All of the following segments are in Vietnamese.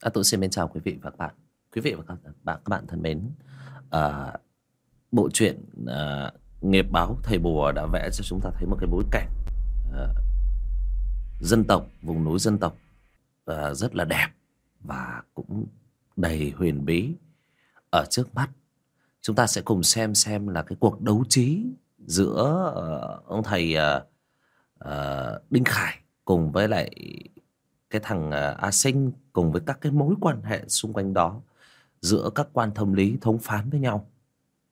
À, tôi xin mến chào quý vị và các bạn. Quý vị và các bạn, các bạn thân mến, à, bộ truyện à, nghiệp báo thầy bùa đã vẽ cho chúng ta thấy một cái bối cảnh à, dân tộc vùng núi dân tộc à, rất là đẹp và cũng đầy huyền bí ở trước mắt. Chúng ta sẽ cùng xem xem là cái cuộc đấu trí giữa à, ông thầy à, à, Đinh Khải cùng với lại cái thằng à, A Sinh cùng với các cái mối quan hệ xung quanh đó giữa các quan thông lý thống phán với nhau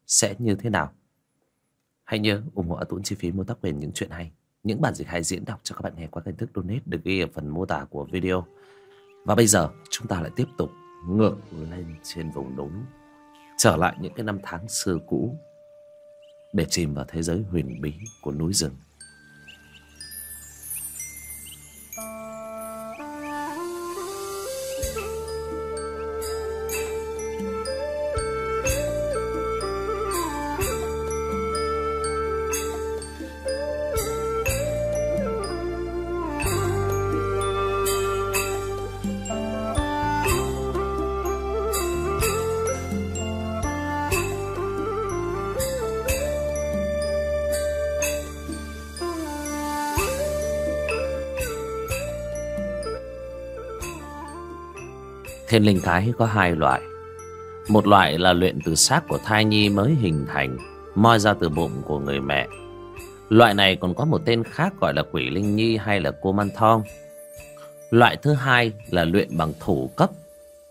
sẽ như thế nào. Hãy nhớ ủng hộ Tuấn chi phí mua tác quyền những chuyện hay. Những bản dịch hay diễn đọc cho các bạn nghe qua kênh thức donate được ghi ở phần mô tả của video. Và bây giờ, chúng ta lại tiếp tục ngược lên trên vùng núi. Trở lại những cái năm tháng xưa cũ để chìm vào thế giới huyền bí của núi rừng. Thiên linh cái có hai loại. Một loại là luyện từ xác của thai nhi mới hình thành, Moi ra từ bụng của người mẹ. Loại này còn có một tên khác gọi là quỷ linh nhi hay là cô man thong. Loại thứ hai là luyện bằng thủ cấp,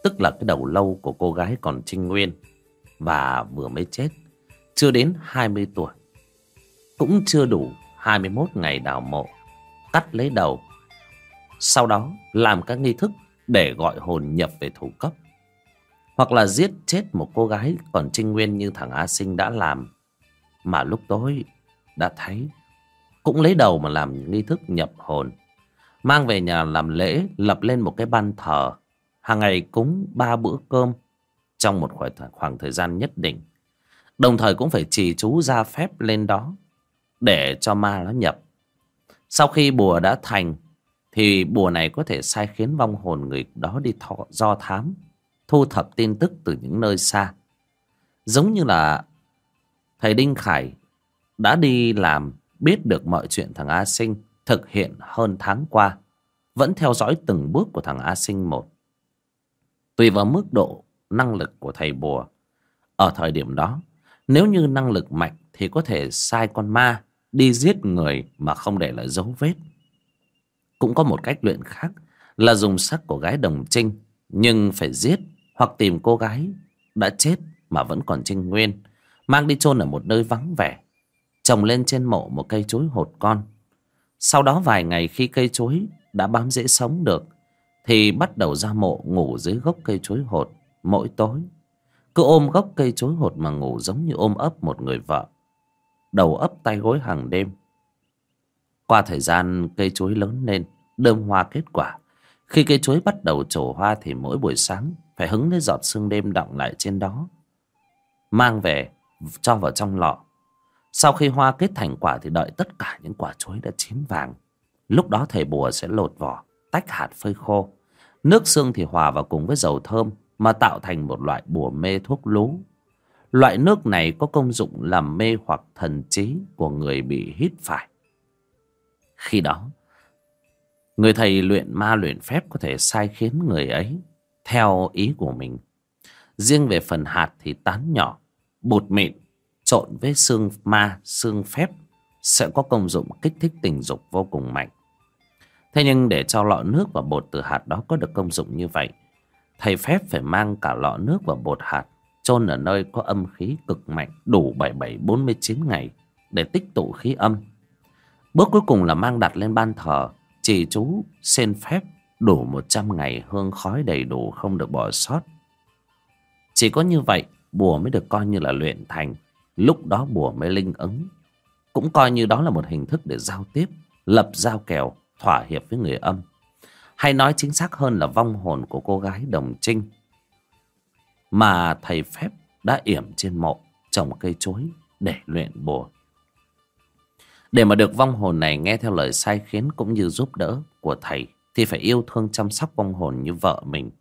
Tức là cái đầu lâu của cô gái còn trinh nguyên Và vừa mới chết, Chưa đến 20 tuổi. Cũng chưa đủ 21 ngày đào mộ, Cắt lấy đầu, Sau đó làm các nghi thức để gọi hồn nhập về thủ cấp. Hoặc là giết chết một cô gái còn trinh nguyên như thằng A Sinh đã làm, mà lúc tối đã thấy cũng lấy đầu mà làm nghi thức nhập hồn, mang về nhà làm lễ, lập lên một cái ban thờ. Hàng ngày cúng ba bữa cơm trong một khoảng thời gian nhất định. Đồng thời cũng phải trì chú ra phép lên đó để cho ma nó nhập. Sau khi bùa đã thành thì bùa này có thể sai khiến vong hồn người đó đi thọ, do thám thu thập tin tức từ những nơi xa. Giống như là thầy đinh khải đã đi làm biết được mọi chuyện thằng a sinh thực hiện hơn tháng qua vẫn theo dõi từng bước của thằng a sinh một. Tùy vào mức độ năng lực của thầy bùa ở thời điểm đó nếu như năng lực mạnh thì có thể sai con ma đi giết người mà không để lại dấu vết cũng có một cách luyện khác, là dùng sắc của gái đồng trinh, nhưng phải giết hoặc tìm cô gái đã chết mà vẫn còn trinh nguyên, mang đi chôn ở một nơi vắng vẻ, trồng lên trên mộ một cây chuối hột con. Sau đó vài ngày khi cây chuối đã bám dễ sống được, thì bắt đầu ra mộ ngủ dưới gốc cây chuối hột mỗi tối. Cứ ôm gốc cây chuối hột mà ngủ giống như ôm ấp một người vợ, đầu ấp tay gối hàng đêm. Qua thời gian cây chuối lớn lên đơm hoa kết quả. Khi cây chuối bắt đầu trổ hoa thì mỗi buổi sáng, phải hứng lấy giọt sương đêm đọng lại trên đó, mang về cho vào trong lọ. Sau khi hoa kết thành quả thì đợi tất cả những quả chuối đã chín vàng. Lúc đó thầy bùa sẽ lột vỏ, tách hạt phơi khô. Nước xương thì hòa vào cùng với dầu thơm mà tạo thành một loại bùa mê thuốc lú. Loại nước này có công dụng làm mê hoặc thần trí của người bị hít phải. Khi đó Người thầy luyện ma luyện phép có thể sai khiến người ấy theo ý của mình. Riêng về phần hạt thì tán nhỏ, bột mịn, trộn với xương ma, xương phép sẽ có công dụng kích thích tình dục vô cùng mạnh. Thế nhưng để cho lọ nước và bột từ hạt đó có được công dụng như vậy, thầy phép phải mang cả lọ nước và bột hạt chôn ở nơi có âm khí cực mạnh đủ 7749 ngày để tích tụ khí âm. Bước cuối cùng là mang đặt lên ban thờ chỉ chú xin phép đủ một trăm ngày hương khói đầy đủ không được bỏ sót. Chỉ có như vậy bùa mới được coi như là luyện thành. Lúc đó bùa mới linh ứng. Cũng coi như đó là một hình thức để giao tiếp, lập giao kèo, thỏa hiệp với người âm. Hay nói chính xác hơn là vong hồn của cô gái đồng trinh. Mà thầy phép đã yểm trên mộ trồng cây chuối để luyện bùa. Để mà được vong hồn này nghe theo lời sai khiến cũng như giúp đỡ của thầy, thì phải yêu thương chăm sóc vong hồn như vợ mình.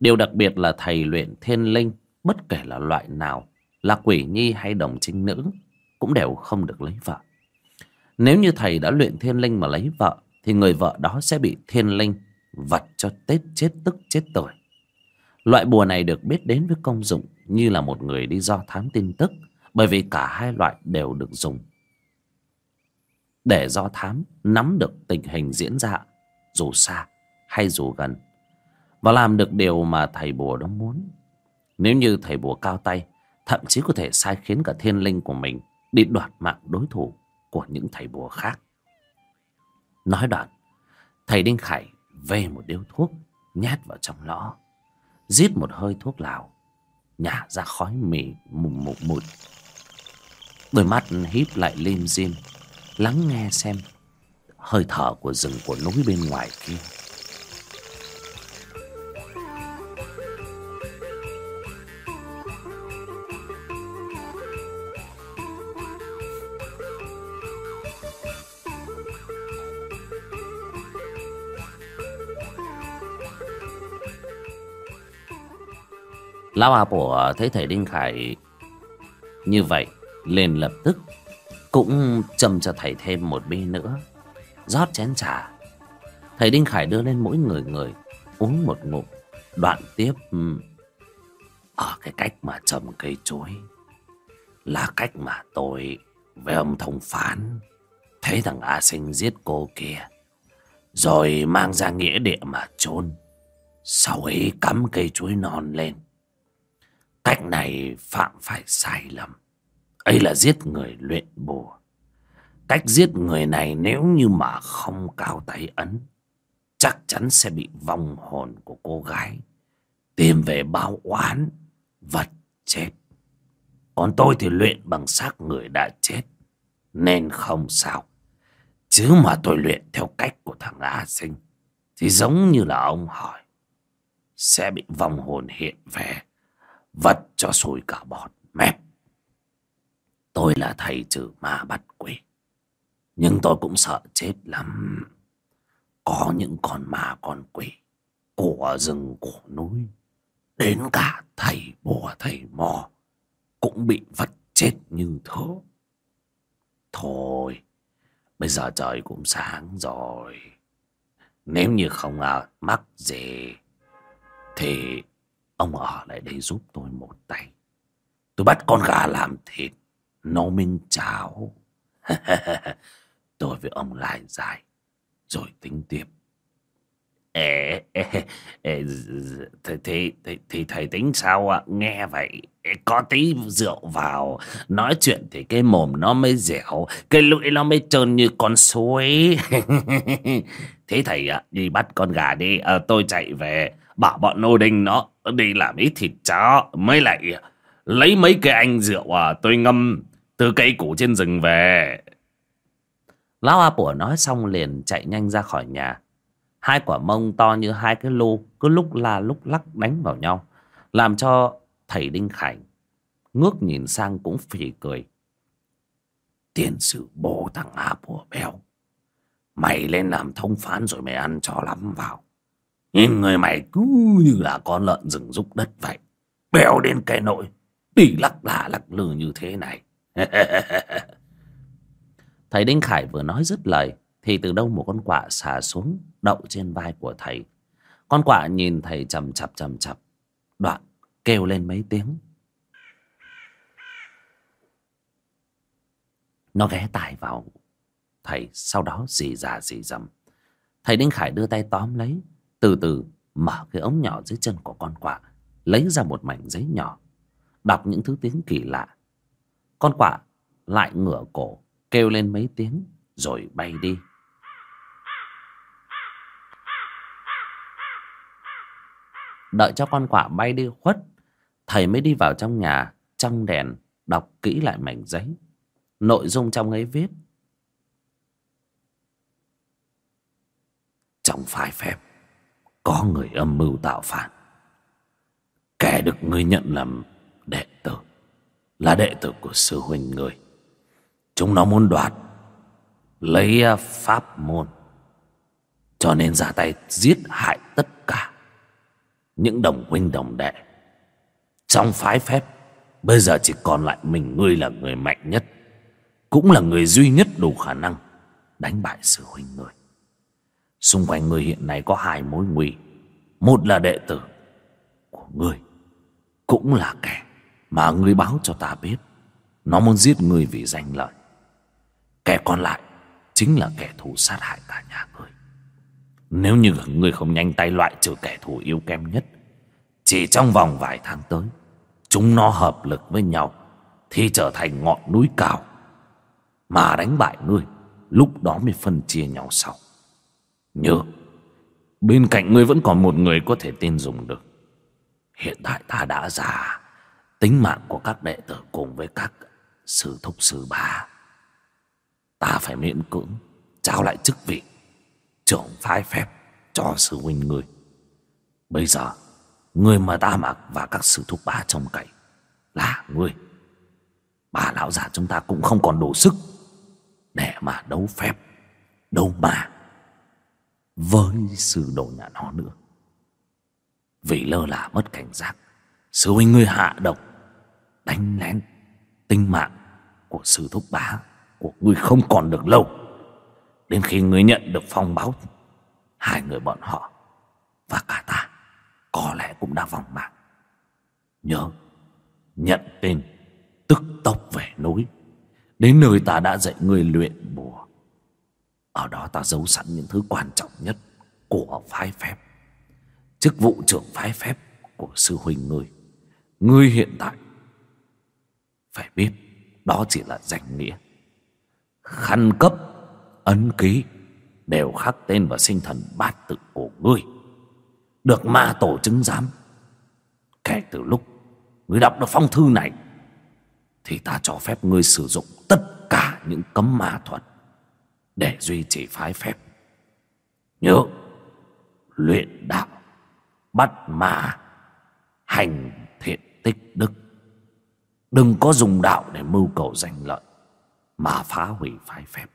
Điều đặc biệt là thầy luyện thiên linh, Bất kể là loại nào, Là quỷ nhi hay đồng trinh nữ, Cũng đều không được lấy vợ. Nếu như thầy đã luyện thiên linh mà lấy vợ, Thì người vợ đó sẽ bị thiên linh Vật cho tết chết tức chết tuổi. Loại bùa này được biết đến với công dụng Như là một người đi do thám tin tức, Bởi vì cả hai loại đều được dùng. Để do thám Nắm được tình hình diễn ra, Dù xa hay dù gần, và làm được điều mà thầy bùa đó muốn. Nếu như thầy bùa cao tay, Thậm chí có thể sai khiến cả thiên linh của mình Đi đoạt mạng đối thủ Của những thầy bùa khác. Nói đoạn, Thầy Đinh Khải về một điếu thuốc Nhét vào trong lõ, rít một hơi thuốc lào, Nhả ra khói mì mùng mù mụt. Đôi mắt híp lại lim dim Lắng nghe xem Hơi thở của rừng của núi bên ngoài kia. Lão A Bổ thấy thầy Đinh Khải như vậy, liền lập tức cũng châm cho thầy thêm một bi nữa. Rót chén trà. Thầy Đinh Khải đưa lên mỗi người người, uống một ngụm, đoạn tiếp ừ, ở cái cách mà trồng cây chuối là cách mà tôi với ông thông phán. Thấy thằng A Sinh giết cô kia, rồi mang ra nghĩa địa mà chôn, sau ấy cắm cây chuối non lên. Cách này phạm phải sai lầm ấy là giết người luyện bùa. Cách giết người này nếu như mà không cao tay ấn, chắc chắn sẽ bị vong hồn của cô gái tìm về báo oán, vật chết. Còn tôi thì luyện bằng xác người đã chết, nên không sao. Chứ mà tôi luyện theo cách của thằng A Sinh, thì giống như là ông hỏi, sẽ bị vong hồn hiện về vật cho sùi cả bọt mép tôi là thầy trừ ma bắt quỷ. Nhưng tôi cũng sợ chết lắm. Có những con ma con quỷ của rừng của núi đến cả thầy bùa thầy mò cũng bị vật chết như thế thôi bây giờ trời cũng sáng rồi. Nếu như không à, mắc gì thì Ông ở lại đây giúp tôi một tay. Tôi bắt con gà làm thịt. Nấu minh cháo. Tôi với ông lại dài Rồi tính tiếp. Ê, ê, ê, thì, thì, thì, thì thầy tính sao ạ? Nghe vậy, có tí rượu vào, nói chuyện thì cái mồm nó mới dẻo, cái lưỡi nó mới trơn như con suối. Thế thầy ạ, đi bắt con gà đi, à, tôi chạy về, bảo bọn nô đinh nó đi làm ít thịt chó mới lại lấy mấy cái anh rượu à tôi ngâm từ cây củ trên rừng về lão a bủa nói xong liền chạy nhanh ra khỏi nhà hai quả mông to như hai cái lô cứ lúc la lúc lắc đánh vào nhau, làm cho thầy đinh khải ngước nhìn sang cũng phì cười tiền sử bố thằng a bùa béo, mày lên làm thông phán rồi mày ăn cho lắm vào Nhìn người mày cứ như là con lợn rừng rúc đất vậy. Béo đến cái nỗi. Đi lắc lạ lắc lư như thế này. thầy Đinh Khải vừa nói dứt lời. Thì từ đâu một con quạ xà xuống, đậu trên vai của thầy. Con quạ nhìn thầy chầm chập chầm chập. Đoạn kêu lên mấy tiếng. Nó ghé tai vào thầy sau đó dì già dì dầm. Thầy Đinh Khải đưa tay tóm lấy, từ từ mở cái ống nhỏ dưới chân của con quạ, lấy ra một mảnh giấy nhỏ, đọc những thứ tiếng kỳ lạ con quạ lại ngửa cổ, kêu lên mấy tiếng, rồi bay đi. Đợi cho con quạ bay đi khuất, thầy mới đi vào trong nhà, trong đèn, đọc kỹ lại mảnh giấy. Nội dung trong ấy viết. Trong phái phép, có người âm mưu tạo phản. Kẻ được người nhận làm là đệ tử của sư huynh người. Chúng nó muốn đoạt, lấy à, pháp môn. Cho nên ra tay giết hại tất cả những đồng huynh đồng đệ. Trong phái phép, bây giờ chỉ còn lại mình, ngươi là người mạnh nhất, cũng là người duy nhất đủ khả năng đánh bại sư huynh người. Xung quanh ngươi hiện nay có hai mối nguy. Một là đệ tử của ngươi, cũng là kẻ mà ngươi báo cho ta biết, nó muốn giết ngươi vì danh lợi. Kẻ còn lại chính là kẻ thù sát hại cả nhà ngươi. Nếu như ngươi không nhanh tay loại trừ kẻ thù yếu kém nhất, chỉ trong vòng vài tháng tới, chúng nó hợp lực với nhau, thì trở thành ngọn núi cao. Mà đánh bại ngươi, lúc đó mới phân chia nhau sau. Nhớ, bên cạnh ngươi vẫn còn một người có thể tin dùng được. Hiện tại ta đã già tính mạng của các đệ tử cùng với các sư thúc sư bá. Ta phải miễn cưỡng trao lại chức vị trưởng phái phép cho sư huynh ngươi. Bây giờ người mà ta mặc và các sư thúc bá trông cậy là ngươi. Bà lão già chúng ta cũng không còn đủ sức để mà đấu phép, đấu mà với sư đồ nhà nó nữa. Vì lơ là mất cảnh giác, sư huynh ngươi hạ độc đánh lén tinh mạng của sư thúc bá, của ngươi không còn được lâu. Đến khi ngươi nhận được phong báo, hai người bọn họ và cả ta có lẽ cũng đã vòng mạng. Nhớ, nhận tên tức tốc về núi. Đến nơi ta đã dạy ngươi luyện bùa. Ở đó ta giấu sẵn những thứ quan trọng nhất của phái phép, chức vụ trưởng phái phép của sư huynh ngươi. Ngươi hiện tại phải biết, đó chỉ là danh nghĩa. Khăn cấp, ấn ký đều khắc tên và sinh thần bát tự của ngươi. Được ma tổ chứng giám. Kể từ lúc ngươi đọc được phong thư này, thì ta cho phép ngươi sử dụng tất cả những cấm ma thuật để duy trì phái phép. Nhớ, luyện đạo, bắt ma, hành thiện tích đức đừng có dùng đạo để mưu cầu danh lợi, mà phá hủy phái phép.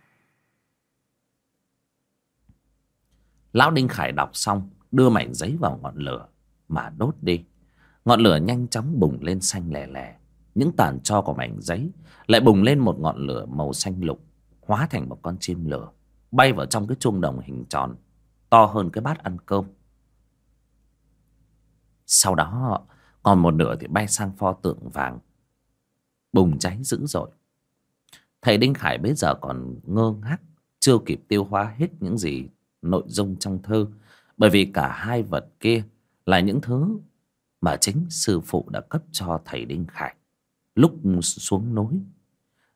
Lão đinh khải đọc xong, đưa mảnh giấy vào ngọn lửa mà đốt đi. Ngọn lửa nhanh chóng bùng lên xanh lè lè. Những tàn cho của mảnh giấy lại bùng lên một ngọn lửa màu xanh lục, hóa thành một con chim lửa, bay vào trong cái chuông đồng hình tròn, to hơn cái bát ăn cơm. Sau đó, còn một nửa thì bay sang pho tượng vàng bùng cháy dữ dội. Thầy đinh khải bây giờ còn ngơ ngác, chưa kịp tiêu hóa hết những gì nội dung trong thơ, bởi vì cả hai vật kia là những thứ mà chính sư phụ đã cấp cho thầy đinh khải. Lúc xuống núi,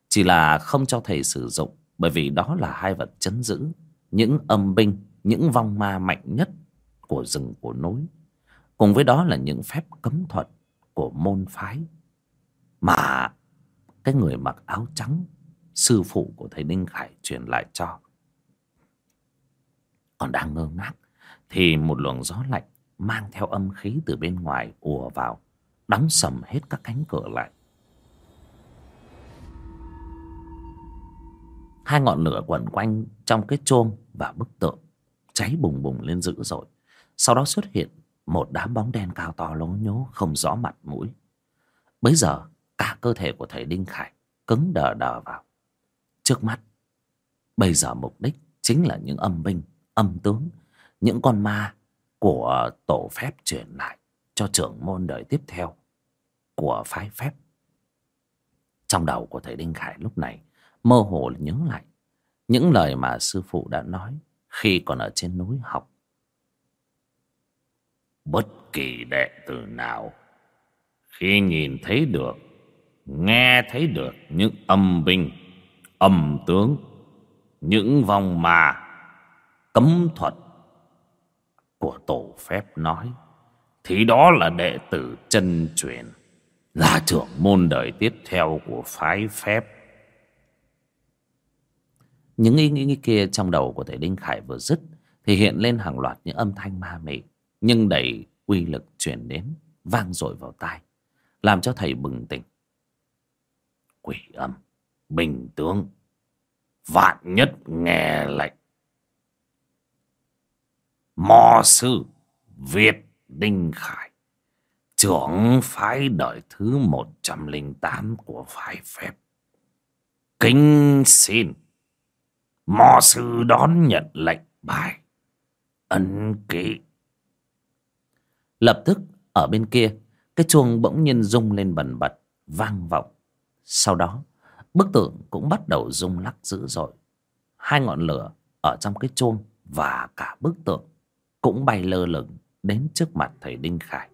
chỉ là không cho thầy sử dụng, bởi vì đó là hai vật chấn giữ những âm binh, những vong ma mạnh nhất của rừng của núi. Cùng với đó là những phép cấm thuật của môn phái mà cái người mặc áo trắng sư phụ của thầy Ninh Khải truyền lại cho. Còn đang ngơ ngác thì một luồng gió lạnh mang theo âm khí từ bên ngoài ùa vào, đóng sầm hết các cánh cửa lại. Hai ngọn lửa quẩn quanh trong cái chôm và bức tượng cháy bùng bùng lên dữ dội. Sau đó xuất hiện một đám bóng đen cao to lố nhố không rõ mặt mũi. Bấy giờ cả cơ thể của thầy Đinh Khải cứng đờ đờ vào. Trước mắt, bây giờ mục đích chính là những âm binh, âm tướng, những con ma của tổ phép truyền lại cho trưởng môn đời tiếp theo của phái phép. Trong đầu của thầy Đinh Khải lúc này mơ hồ nhớ lại những lời mà sư phụ đã nói khi còn ở trên núi học. Bất kỳ đệ tử nào khi nhìn thấy được, nghe thấy được những âm binh, âm tướng, những vòng mà cấm thuật của tổ phép nói thì đó là đệ tử chân truyền là trưởng môn đời tiếp theo của phái phép. Những ý nghĩ kia trong đầu của thầy đinh khải vừa dứt thì hiện lên hàng loạt những âm thanh ma mị nhưng đầy uy lực truyền đến vang dội vào tai làm cho thầy bừng tỉnh quỷ âm bình tướng, vạn nhất nghe lệnh mò sư, việt Đinh Khải, trưởng phái đời thứ 108 của phái phép. Kính xin, mò sư đón nhận lệnh bài ấn ký. Lập tức, ở bên kia, cái chuông bỗng nhiên rung lên bần bật, vang vọng. Sau đó, bức tượng cũng bắt đầu rung lắc dữ dội. Hai ngọn lửa ở trong cái chuông và cả bức tượng cũng bay lơ lửng đến trước mặt thầy Đinh Khải.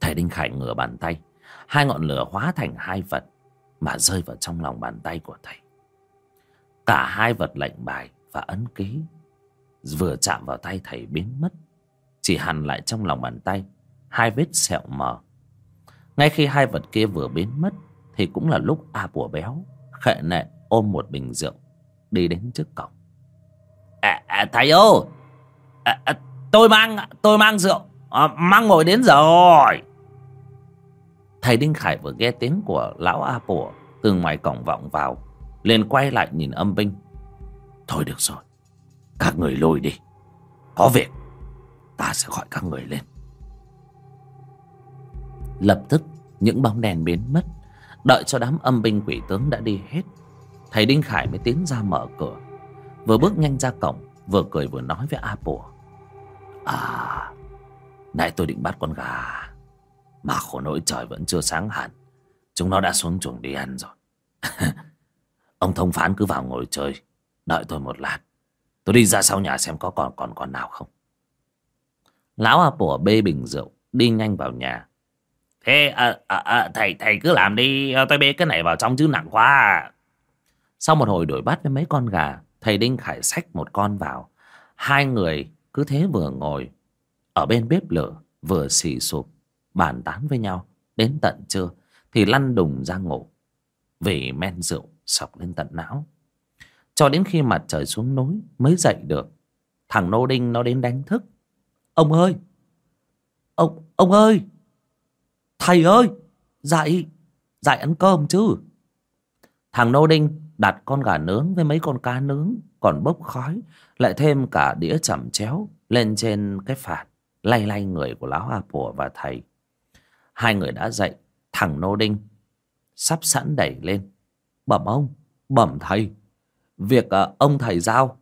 Thầy Đinh Khải ngửa bàn tay, Hai ngọn lửa hóa thành hai vật Mà rơi vào trong lòng bàn tay của thầy Cả hai vật lệnh bài và ấn ký Vừa chạm vào tay thầy biến mất Chỉ hằn lại trong lòng bàn tay, Hai vết sẹo mờ ngay khi hai vật kia vừa biến mất Thì cũng là lúc A bùa béo Khệ nệ ôm một bình rượu Đi đến trước cổng à, à, Thầy ơi à, à, Tôi mang tôi mang rượu à, Mang ngồi đến rồi Thầy Đinh Khải vừa nghe tiếng của lão A bùa từ ngoài cổng vọng vào, liền quay lại nhìn âm binh. Thôi được rồi, các người lôi đi. Có việc, ta sẽ gọi các người lên. Lập tức, những bóng đèn biến mất. Đợi cho đám âm binh quỷ tướng đã đi hết. Thầy Đinh Khải mới tiến ra mở cửa. Vừa bước nhanh ra cổng, vừa cười vừa nói với A Pùa. À, nãy tôi định bắt con gà mà khổ nỗi trời vẫn chưa sáng hẳn Chúng nó đã xuống chuồng đi ăn rồi Ông thông phán cứ vào ngồi chơi Đợi tôi một lát Tôi đi ra sau nhà xem có còn còn còn nào không Lão A Pủa bê bình rượu Đi nhanh vào nhà Thế à, à, à, thầy thầy cứ làm đi. Ờ, tôi bê cái này vào trong chứ nặng quá. Sau một hồi đổi bắt với mấy con gà Thầy Đinh Khải xách một con vào. Hai người cứ thế vừa ngồi Ở bên bếp lửa Vừa xì sụp bàn tán với nhau. Đến tận trưa thì lăn đùng ra ngủ vì men rượu sọc lên tận não. Cho đến khi mặt trời xuống núi mới dậy được thằng nô đinh nó đến đánh thức. Ông ơi! Ông ông ơi! Thầy ơi dạy, dạy ăn cơm chứ. Thằng nô đinh đặt con gà nướng với mấy con cá nướng còn bốc khói lại thêm cả đĩa chẩm chéo lên trên cái phạt lay lay người của lão a pùa và thầy. Hai người đã dậy Thằng Nô Đinh Sắp sẵn đẩy lên. Bẩm ông Bẩm thầy Việc ờ, ông thầy giao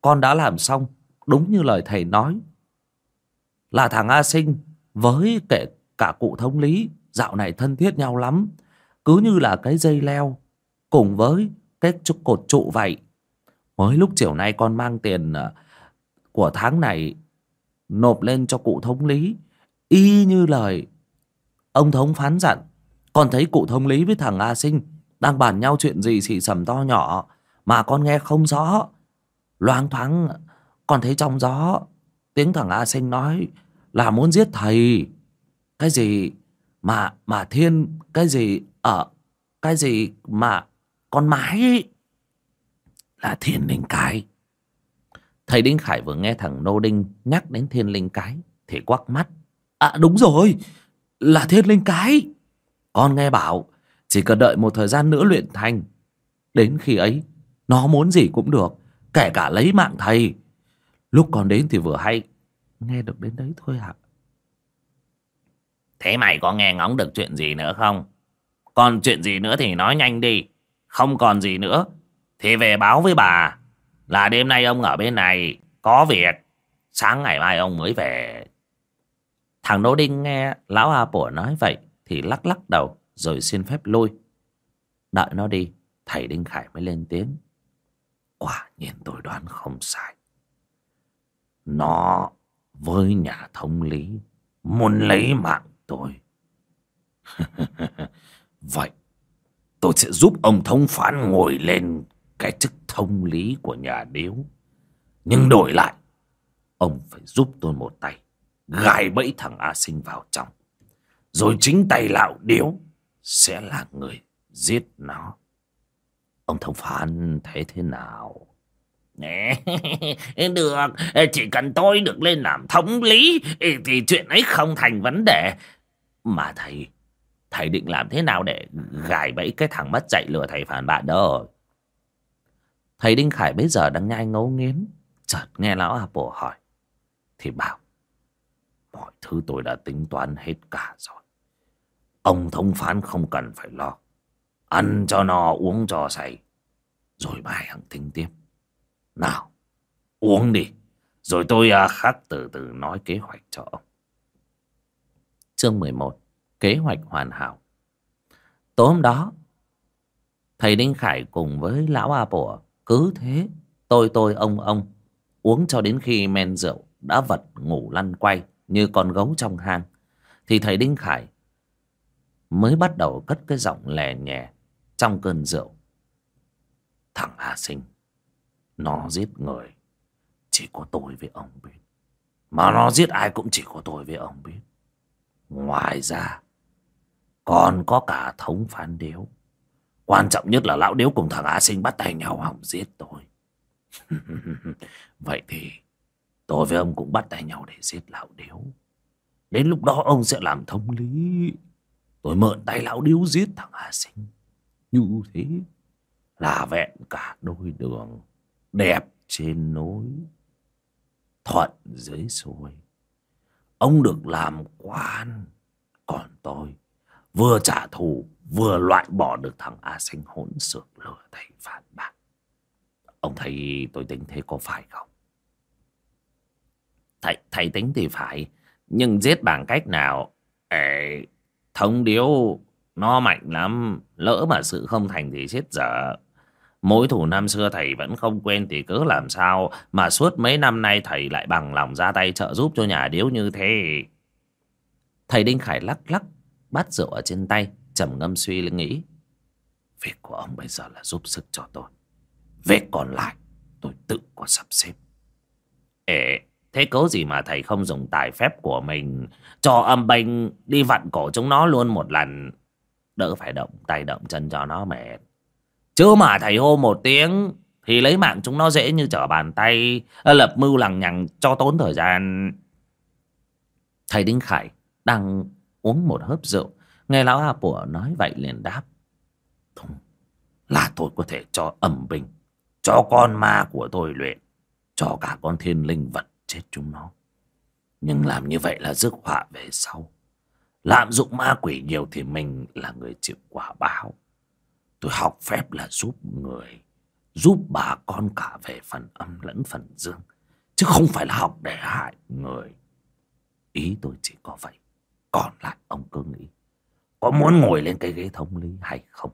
Con đã làm xong Đúng như lời thầy nói. Là thằng A Sinh Với kẻ cả cụ thống lý, Dạo này thân thiết nhau lắm. Cứ như là cái dây leo, Cùng với cái cột trụ vậy. Mới lúc chiều nay con mang tiền à, Của tháng này, Nộp lên cho cụ thống lý. Y như lời Ông thống phán dặn. Con thấy cụ thống lý với thằng A Sinh Đang bàn nhau chuyện gì xì sầm to nhỏ, Mà con nghe không rõ. Loáng thoáng, Con thấy trong gió, Tiếng thằng A Sinh nói Là muốn giết thầy. Cái gì mà mà thiên, Cái gì ở Cái gì mà con mái ấy Là thiên linh cái. Thầy Đinh Khải vừa nghe thằng Nô Đinh Nhắc đến thiên linh cái Thì quắc mắt. À đúng rồi, là thiên linh cái. Con nghe bảo, chỉ cần đợi một thời gian nữa luyện thành, đến khi ấy, nó muốn gì cũng được, kể cả lấy mạng thầy. Lúc còn đến thì vừa hay, nghe được đến đấy thôi ạ thế mày có nghe ngóng được chuyện gì nữa không còn chuyện gì nữa thì nói nhanh đi không còn gì nữa thì về báo với bà là đêm nay ông ở bên này có việc sáng ngày mai ông mới về Thằng Đỗ Đinh nghe lão A Pủa nói vậy thì lắc lắc đầu rồi xin phép lui. Đợi nó đi, thầy Đinh Khải mới lên tiếng. Quả nhiên tôi đoán không sai. Nó với nhà thống lý muốn lấy mạng tôi. vậy tôi sẽ giúp ông thống phán ngồi lên cái chức thông lý của nhà điếu. Nhưng đổi lại, ông phải giúp tôi một tay gài bẫy thằng A Sinh vào trong. Rồi chính tay lão điếu sẽ là người giết nó. Ông thông phán thấy thế nào? được, chỉ cần tôi được lên làm thống lý thì chuyện ấy không thành vấn đề. Mà thầy, thầy định làm thế nào để gài bẫy cái thằng mất dạy lừa thầy phản bạn đó? Thầy Đinh Khải bây giờ đang nhai ngấu nghiến, chợt nghe lão Apple hỏi. Thì bảo, mọi thứ tôi đã tính toán hết cả rồi. Ông thông phán không cần phải lo. Ăn cho no, uống cho say. Rồi bài hằng tính tiếp. Nào, uống đi. Rồi tôi à, khắc từ từ nói kế hoạch cho ông. Chương 11 Kế hoạch hoàn hảo Tối hôm đó Thầy Đinh Khải cùng với lão A Bùa Cứ thế tôi tôi ông ông Uống cho đến khi men rượu Đã vật ngủ lăn quay Như con gấu trong hang Thì thầy Đinh Khải Mới bắt đầu cất cái giọng lè nhẹ Trong cơn rượu Thằng A Sinh nó giết người, Chỉ có tôi với ông biết. Mà nó giết ai cũng chỉ có tôi với ông biết. Ngoài ra, Còn có cả thống phán điếu Quan trọng nhất là lão điếu cùng thằng Á Sinh bắt tay nhau hỏng giết tôi. Vậy thì, Tôi với ông cũng bắt tay nhau để giết lão điếu Đến lúc đó ông sẽ làm thống lý. Tôi mượn tay lão điếu giết thằng Á Sinh. Như thế, Là vẹn cả đôi đường. Đẹp trên núi Thuận dưới xuôi Ông được làm quan Còn tôi Vừa trả thù Vừa loại bỏ được thằng A Sinh hỗn xược lừa thầy phản bác. Ông thấy tôi tính thế có phải không? Thầy, thầy tính thì phải Nhưng giết bằng cách nào? Ê, Thông điếu Nó mạnh lắm Lỡ mà sự không thành thì chết dở. Mối thủ năm xưa thầy vẫn không quên thì cứ làm sao mà suốt mấy năm nay thầy lại bằng lòng ra tay trợ giúp cho nhà điếu như thế. Thầy Đinh Khải lắc lắc bát rượu ở trên tay, trầm ngâm suy nghĩ. Việc của ông bây giờ là giúp sức cho tôi. Việc còn lại tôi tự có sắp xếp. Ê, thế cố gì mà thầy không dùng tài phép của mình cho âm bênh đi vặn cổ chúng nó luôn một lần. Đỡ phải động tay động chân cho nó mệt. Chứ mà thầy hô một tiếng Thì lấy mạng chúng nó dễ như trở bàn tay ờ, Lập mưu lằng nhằng cho tốn thời gian. Thầy Đinh Khải đang uống một hớp rượu Nghe lão A Pủa nói vậy liền đáp. Không, là tôi có thể cho ẩm bình Cho con ma của tôi luyện Cho cả con thiên linh vật chết chúng nó. Nhưng làm như vậy là rước họa về sau. Lạm dụng ma quỷ nhiều thì mình là người chịu quả báo. Tôi học phép là giúp người, Giúp bà con cả về phần âm lẫn phần dương, Chứ không phải là học để hại người. Ý tôi chỉ có vậy. Còn lại, ông cứ nghĩ, Có muốn ngồi lên cái ghế thống lý hay không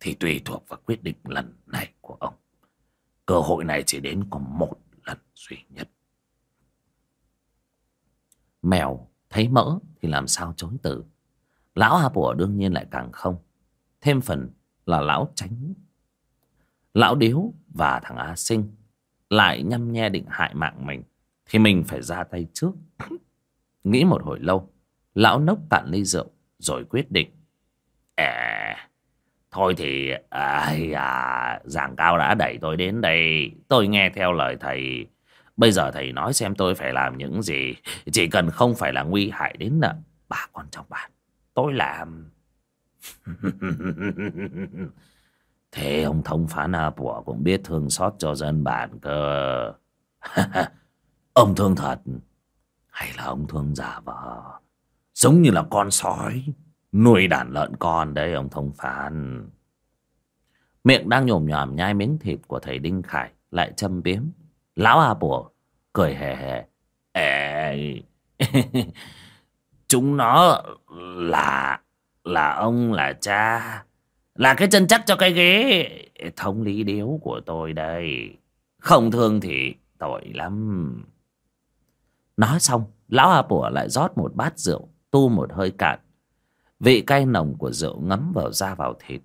Thì tùy thuộc vào quyết định lần này của ông. Cơ hội này chỉ đến có một lần duy nhất. Mèo thấy mỡ thì làm sao chối từ. Lão a Bùa đương nhiên lại càng không. Thêm phần là lão tránh lão điếu và thằng a sinh lại nhăm nhe định hại mạng mình thì mình phải ra tay trước. Nghĩ một hồi lâu lão nốc cạn ly rượu rồi quyết định à, thôi thì ai à, giảng cao đã đẩy tôi đến đây tôi nghe theo lời thầy. Bây giờ thầy nói xem tôi phải làm những gì chỉ cần không phải là nguy hại đến nợ bà con trong bản. Tôi làm Thế ông thông phán A Bùa cũng biết thương xót cho dân bản cơ. ông thương thật. Hay là ông thương giả vờ. Giống như là con sói. Nuôi đàn lợn con đấy ông thông phán. Miệng đang nhồm nhòm nhai miếng thịt của thầy Đinh Khải. Lại châm biếm. Lão A Bùa cười hề hề. Ê, chúng nó là là ông là cha. Là cái chân chắc cho cái ghế. Thống lý điếu của tôi đây. Không thương thì tội lắm. Nói xong, lão a bủa lại rót một bát rượu, tu một hơi cạn. Vị cay nồng của rượu ngấm vào da vào thịt,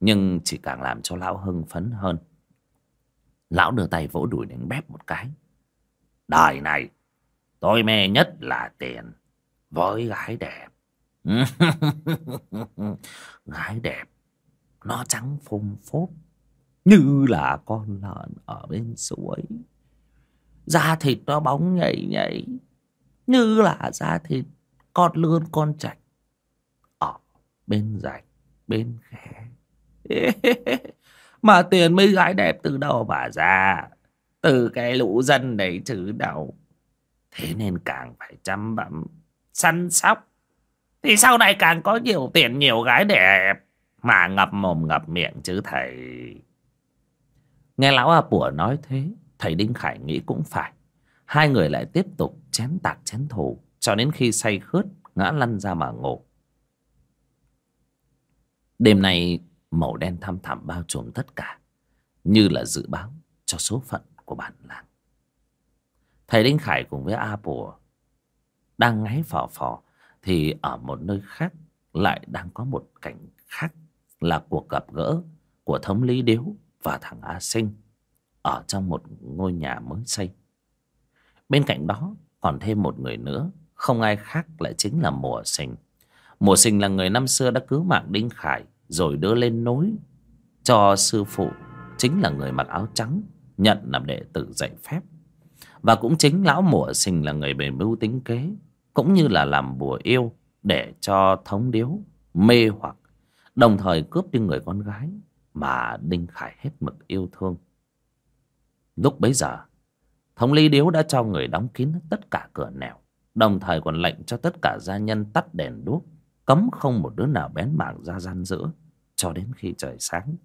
nhưng chỉ càng làm cho lão hưng phấn hơn. Lão đưa tay vỗ đùi đánh bép một cái. Đời này, tôi mê nhất là tiền, với gái đẹp. gái đẹp, nó trắng phung phốt, như là con lợn ở bên suối. Da thịt nó bóng nhảy nhảy, như là da thịt con lươn con chạch ở bên rạch, bên khe. Mà tiền mấy gái đẹp từ đâu mà ra? Từ cái lũ dân đấy chứ đâu thế nên càng phải chăm bẵm, săn sóc thì sau này càng có nhiều tiền, nhiều gái đẹp mà ngập mồm, ngập miệng chứ, thầy. Nghe lão a bùa nói thế, thầy đinh khải nghĩ cũng phải. Hai người lại tiếp tục chén tạc, chén thù, cho đến khi say khướt, ngã lăn ra mà ngủ. Đêm nay, màu đen thăm thẳm bao trùm tất cả, như là dự báo cho số phận của bản làng. Thầy đinh khải cùng với a bùa đang ngáy phò phò thì ở một nơi khác lại đang có một cảnh khác là cuộc gặp gỡ của thống lý điếu và thằng a sinh ở trong một ngôi nhà mới xây. Bên cạnh đó còn thêm một người nữa, không ai khác lại chính là mùa sinh. Mùa sinh là người năm xưa đã cứu mạng đinh khải rồi đưa lên nối cho sư phụ, chính là người mặc áo trắng, nhận làm đệ tử dạy phép. Và cũng chính lão mùa sinh là người bề mưu tính kế cũng như là làm bùa yêu để cho thống điếu, mê hoặc, đồng thời cướp đi người con gái mà đinh khải hết mực yêu thương. Lúc bấy giờ, thống lý điếu đã cho người đóng kín tất cả cửa nẻo, đồng thời còn lệnh cho tất cả gia nhân tắt đèn đuốc, cấm không một đứa nào bén mảng ra gian giữa cho đến khi trời sáng.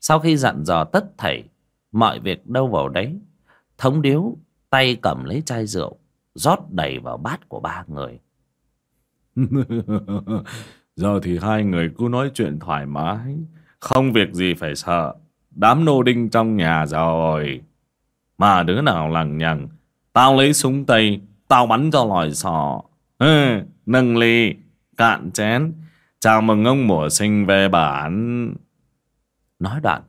Sau khi dặn dò tất thảy mọi việc đâu vào đấy, thống điếu tay cầm lấy chai rượu rót đầy vào bát của ba người. Giờ thì hai người cứ nói chuyện thoải mái không việc gì phải sợ. Đám nô đinh trong nhà rồi. Mà đứa nào lằng nhằng tao lấy súng tây tao bắn cho lòi sò. Ừ, nâng ly cạn chén chào mừng ông mùa sinh về bản. Nói đoạn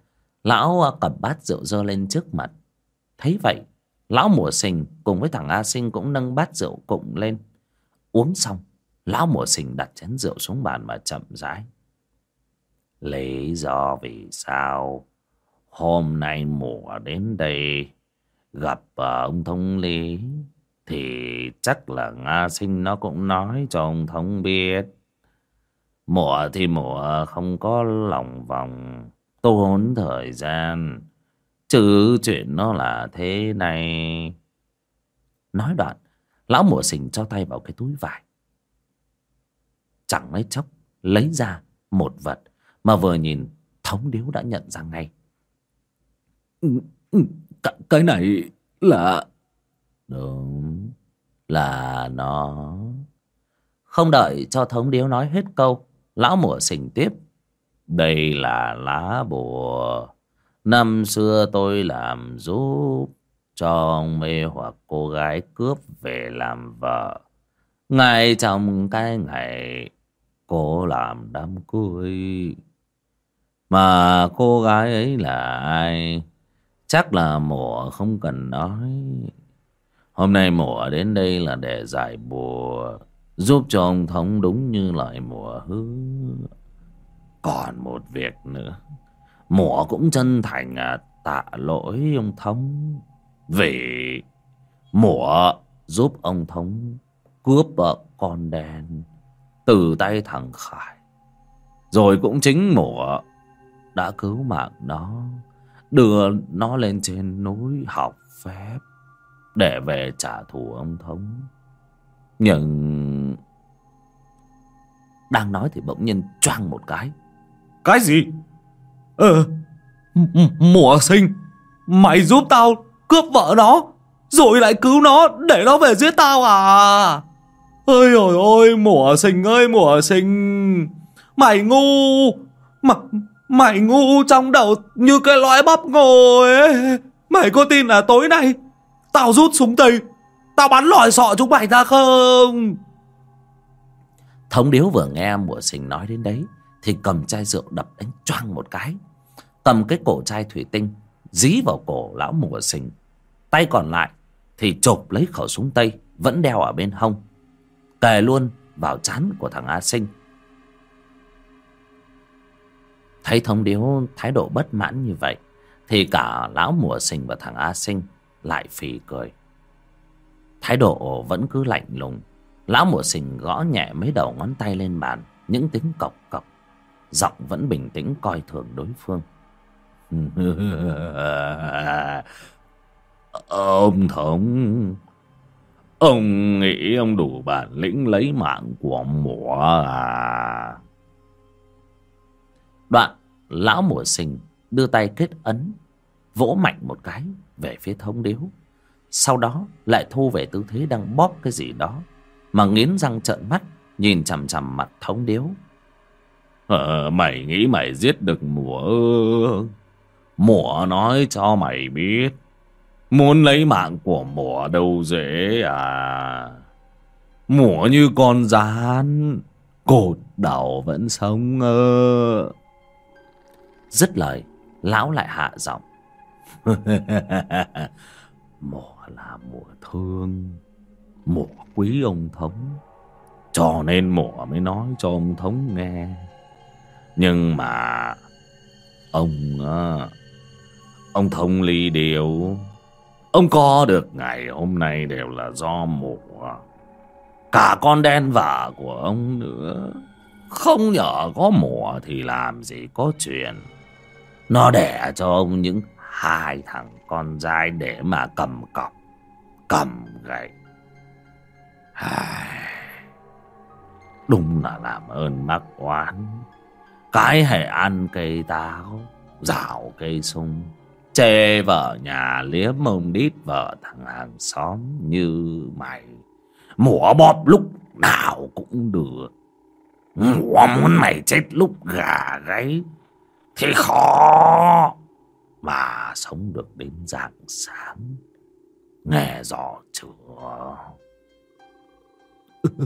lão cầm bát rượu dơ lên trước mặt. Thấy vậy lão mùa sinh cùng với thằng a sinh cũng nâng bát rượu cụng lên. Uống xong, lão mùa sinh đặt chén rượu xuống bàn mà chậm rãi. Lý do vì sao hôm nay mùa đến đây, gặp ờ, ông thống lý, thì chắc là nga sinh nó cũng nói cho ông thống biết. Mùa thì mùa không có lòng vòng, tốn thời gian chứ chuyện nó là thế này. Nói đoạn lão mùa sình cho tay vào cái túi vải. Chẳng mấy chốc lấy ra một vật mà vừa nhìn thống điếu đã nhận ra ngay. Ừ, ừ, cái này là đúng là nó. Không đợi cho thống điếu nói hết câu lão mùa sình tiếp. Đây là lá bùa Năm xưa tôi làm giúp cho ông mê hoặc cô gái cướp về làm vợ. Ngay trong cái ngày cô làm đám cưới. Mà cô gái ấy là ai? Chắc là mùa không cần nói. Hôm nay mùa đến đây là để giải bùa. Giúp cho ông thống đúng như lời mùa hứa. Còn một việc nữa. Mùa cũng chân thành à, tạ lỗi ông Thống. Vì mùa giúp ông Thống cướp vợ con đen Từ tay thằng Khải. Rồi cũng chính mùa đã cứu mạng nó Đưa nó lên trên núi học phép Để về trả thù ông Thống. Nhưng Đang nói thì bỗng nhiên choang một cái. Cái gì? Ờ Mùa sinh Mày giúp tao cướp vợ nó Rồi lại cứu nó Để nó về giết tao à? Ôi ôi ôi mùa sinh ơi mùa sinh. Mày ngu mà, Mày ngu trong đầu Như cái lõi bắp ngồi ấy. Mày có tin là tối nay Tao rút súng tây Tao bắn lòi sọ chúng mày ra không? Thống điếu vừa nghe mùa sinh nói đến đấy thì cầm chai rượu đập đánh choang một cái cầm cái cổ chai thủy tinh, dí vào cổ lão mùa sinh. Tay còn lại thì chộp lấy khẩu súng tây, vẫn đeo ở bên hông. Kề luôn vào chán của thằng a sinh. Thấy thông điếu thái độ bất mãn như vậy, thì cả lão mùa sinh và thằng a sinh lại phì cười. Thái độ vẫn cứ lạnh lùng. Lão mùa sinh gõ nhẹ mấy đầu ngón tay lên bàn, những tiếng cộc cộc. Giọng vẫn bình tĩnh coi thường đối phương. ông thống Ông nghĩ ông đủ bản lĩnh lấy mạng của mùa à? Đoạn, lão mùa sinh đưa tay kết ấn, vỗ mạnh một cái về phía thống điếu. Sau đó lại thu về tư thế đang bóp cái gì đó, mà nghiến răng trợn mắt, nhìn chằm chằm mặt thống điếu. Ờ, mày nghĩ mày giết được mùa Mùa nói cho mày biết. Muốn lấy mạng của mùa đâu dễ à. Mùa như con rán, Cột đầu vẫn sống ơ Dứt lời, Lão lại hạ giọng. Mùa là mùa thương, Mùa quý ông thống. Cho nên mùa mới nói cho ông thống nghe. Nhưng mà, Ông à, Ông thông ly điều. Ông có được ngày hôm nay đều là do mùa. Cả con đen vả của ông nữa. Không nhờ có mùa thì làm gì có chuyện. Nó đẻ cho ông những hai thằng con trai để mà cầm cọc, Cầm gậy. Đúng là làm ơn mắc oán. Cái hệ ăn cây táo, Rào cây sung. Chê vợ nhà liếm mông đít vợ thằng hàng xóm như mày. Mùa bóp lúc nào cũng được. Mùa muốn mày chết lúc gà gáy. Thì khó mà sống được đến rạng sáng. Nghe rõ chưa?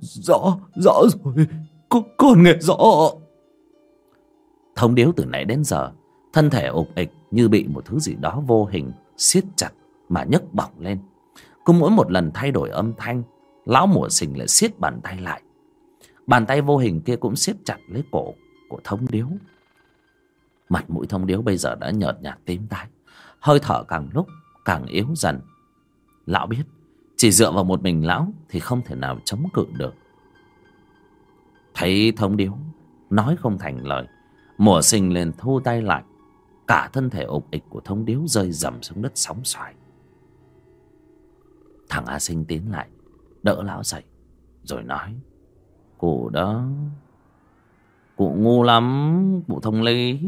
rõ, rõ rồi. Con, con nghe rõ. Thông điếu từ nãy đến giờ thân thể ục ịch như bị một thứ gì đó vô hình siết chặt mà nhấc bỏng lên. Cứ mỗi một lần thay đổi âm thanh, lão mùa sình lại siết bàn tay lại. Bàn tay vô hình kia cũng siết chặt lấy cổ của thông điếu. Mặt mũi thông điếu bây giờ đã nhợt nhạt tím tái. Hơi thở càng lúc càng yếu dần. Lão biết, chỉ dựa vào một mình lão thì không thể nào chống cự được. Thấy thông điếu nói không thành lời, mùa sinh liền thu tay lại. Cả thân thể ục ịch của thông điếu rơi rầm xuống đất sóng xoài. Thằng A Sinh tiến lại, Đỡ lão dậy, Rồi nói, Cụ đó, Cụ ngu lắm, Cụ thông lý.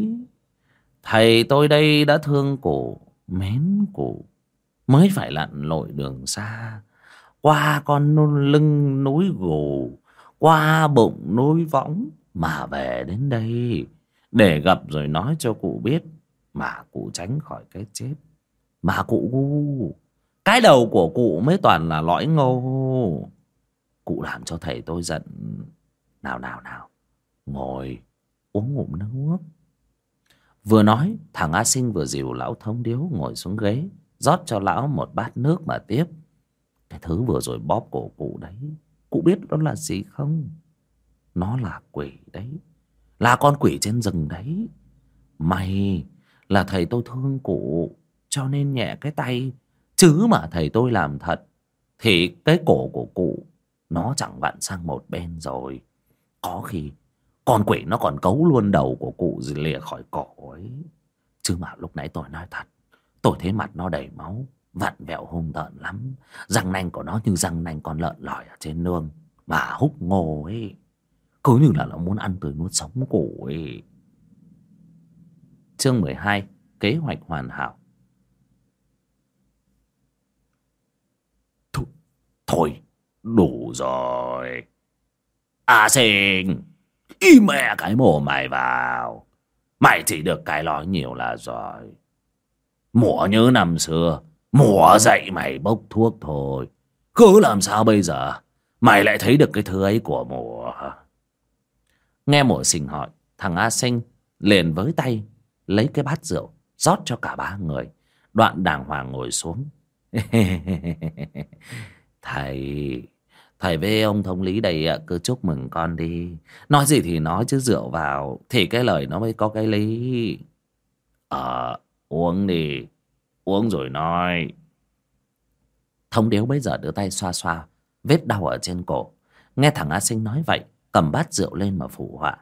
Thầy tôi đây đã thương cụ, Mến cụ, Mới phải lặn lội đường xa. Qua con lưng núi gù, Qua bụng núi võng Mà về đến đây Để gặp rồi nói cho cụ biết mà cụ tránh khỏi cái chết. Mà cụ cái đầu của cụ mới toàn là lõi ngô. Cụ làm cho thầy tôi giận. Nào nào nào. Ngồi, uống ngụm nước. Vừa nói, thằng a sinh vừa dìu lão thống điếu ngồi xuống ghế, rót cho lão một bát nước mà tiếp. Cái thứ vừa rồi bóp cổ cụ đấy, cụ biết đó là gì không? Nó là quỷ đấy. Là con quỷ trên rừng đấy. Mày là thầy tôi thương cụ, cho nên nhẹ cái tay. Chứ mà thầy tôi làm thật, thì cái cổ của cụ, nó chẳng vặn sang một bên rồi. Có khi, con quỷ nó còn cấu luôn đầu của cụ lìa khỏi cổ ấy. Chứ mà lúc nãy tôi nói thật, tôi thấy mặt nó đầy máu, vặn vẹo hung tợn lắm. Răng nanh của nó như răng nanh con lợn lòi ở trên nương, mà húc ngô ấy. Cứ như là nó muốn ăn tươi nuốt sống cụ ấy. Chương 12 Kế hoạch hoàn hảo. Th Thôi, đủ rồi. À sinh, Y mẹ cái mồm mày vào. Mày chỉ được cái nói nhiều là rồi Mùa nhớ năm xưa Mùa dậy mày bốc thuốc thôi. Cứ làm sao bây giờ? Mày lại thấy được cái thứ ấy của mùa Nghe mùa sinh hỏi, Thằng A Sinh liền với tay lấy cái bát rượu, rót cho cả ba người. Đoạn đàng hoàng ngồi xuống. Thầy thầy với ông thống lý đây à, cứ chúc mừng con đi. Nói gì thì nói chứ rượu vào, thì cái lời nó mới có cái lý. Ờ uống đi, uống rồi nói. Thống điếu bây giờ đưa tay xoa xoa vết đau ở trên cổ. Nghe thằng a sinh nói vậy, cầm bát rượu lên mà phụ họa.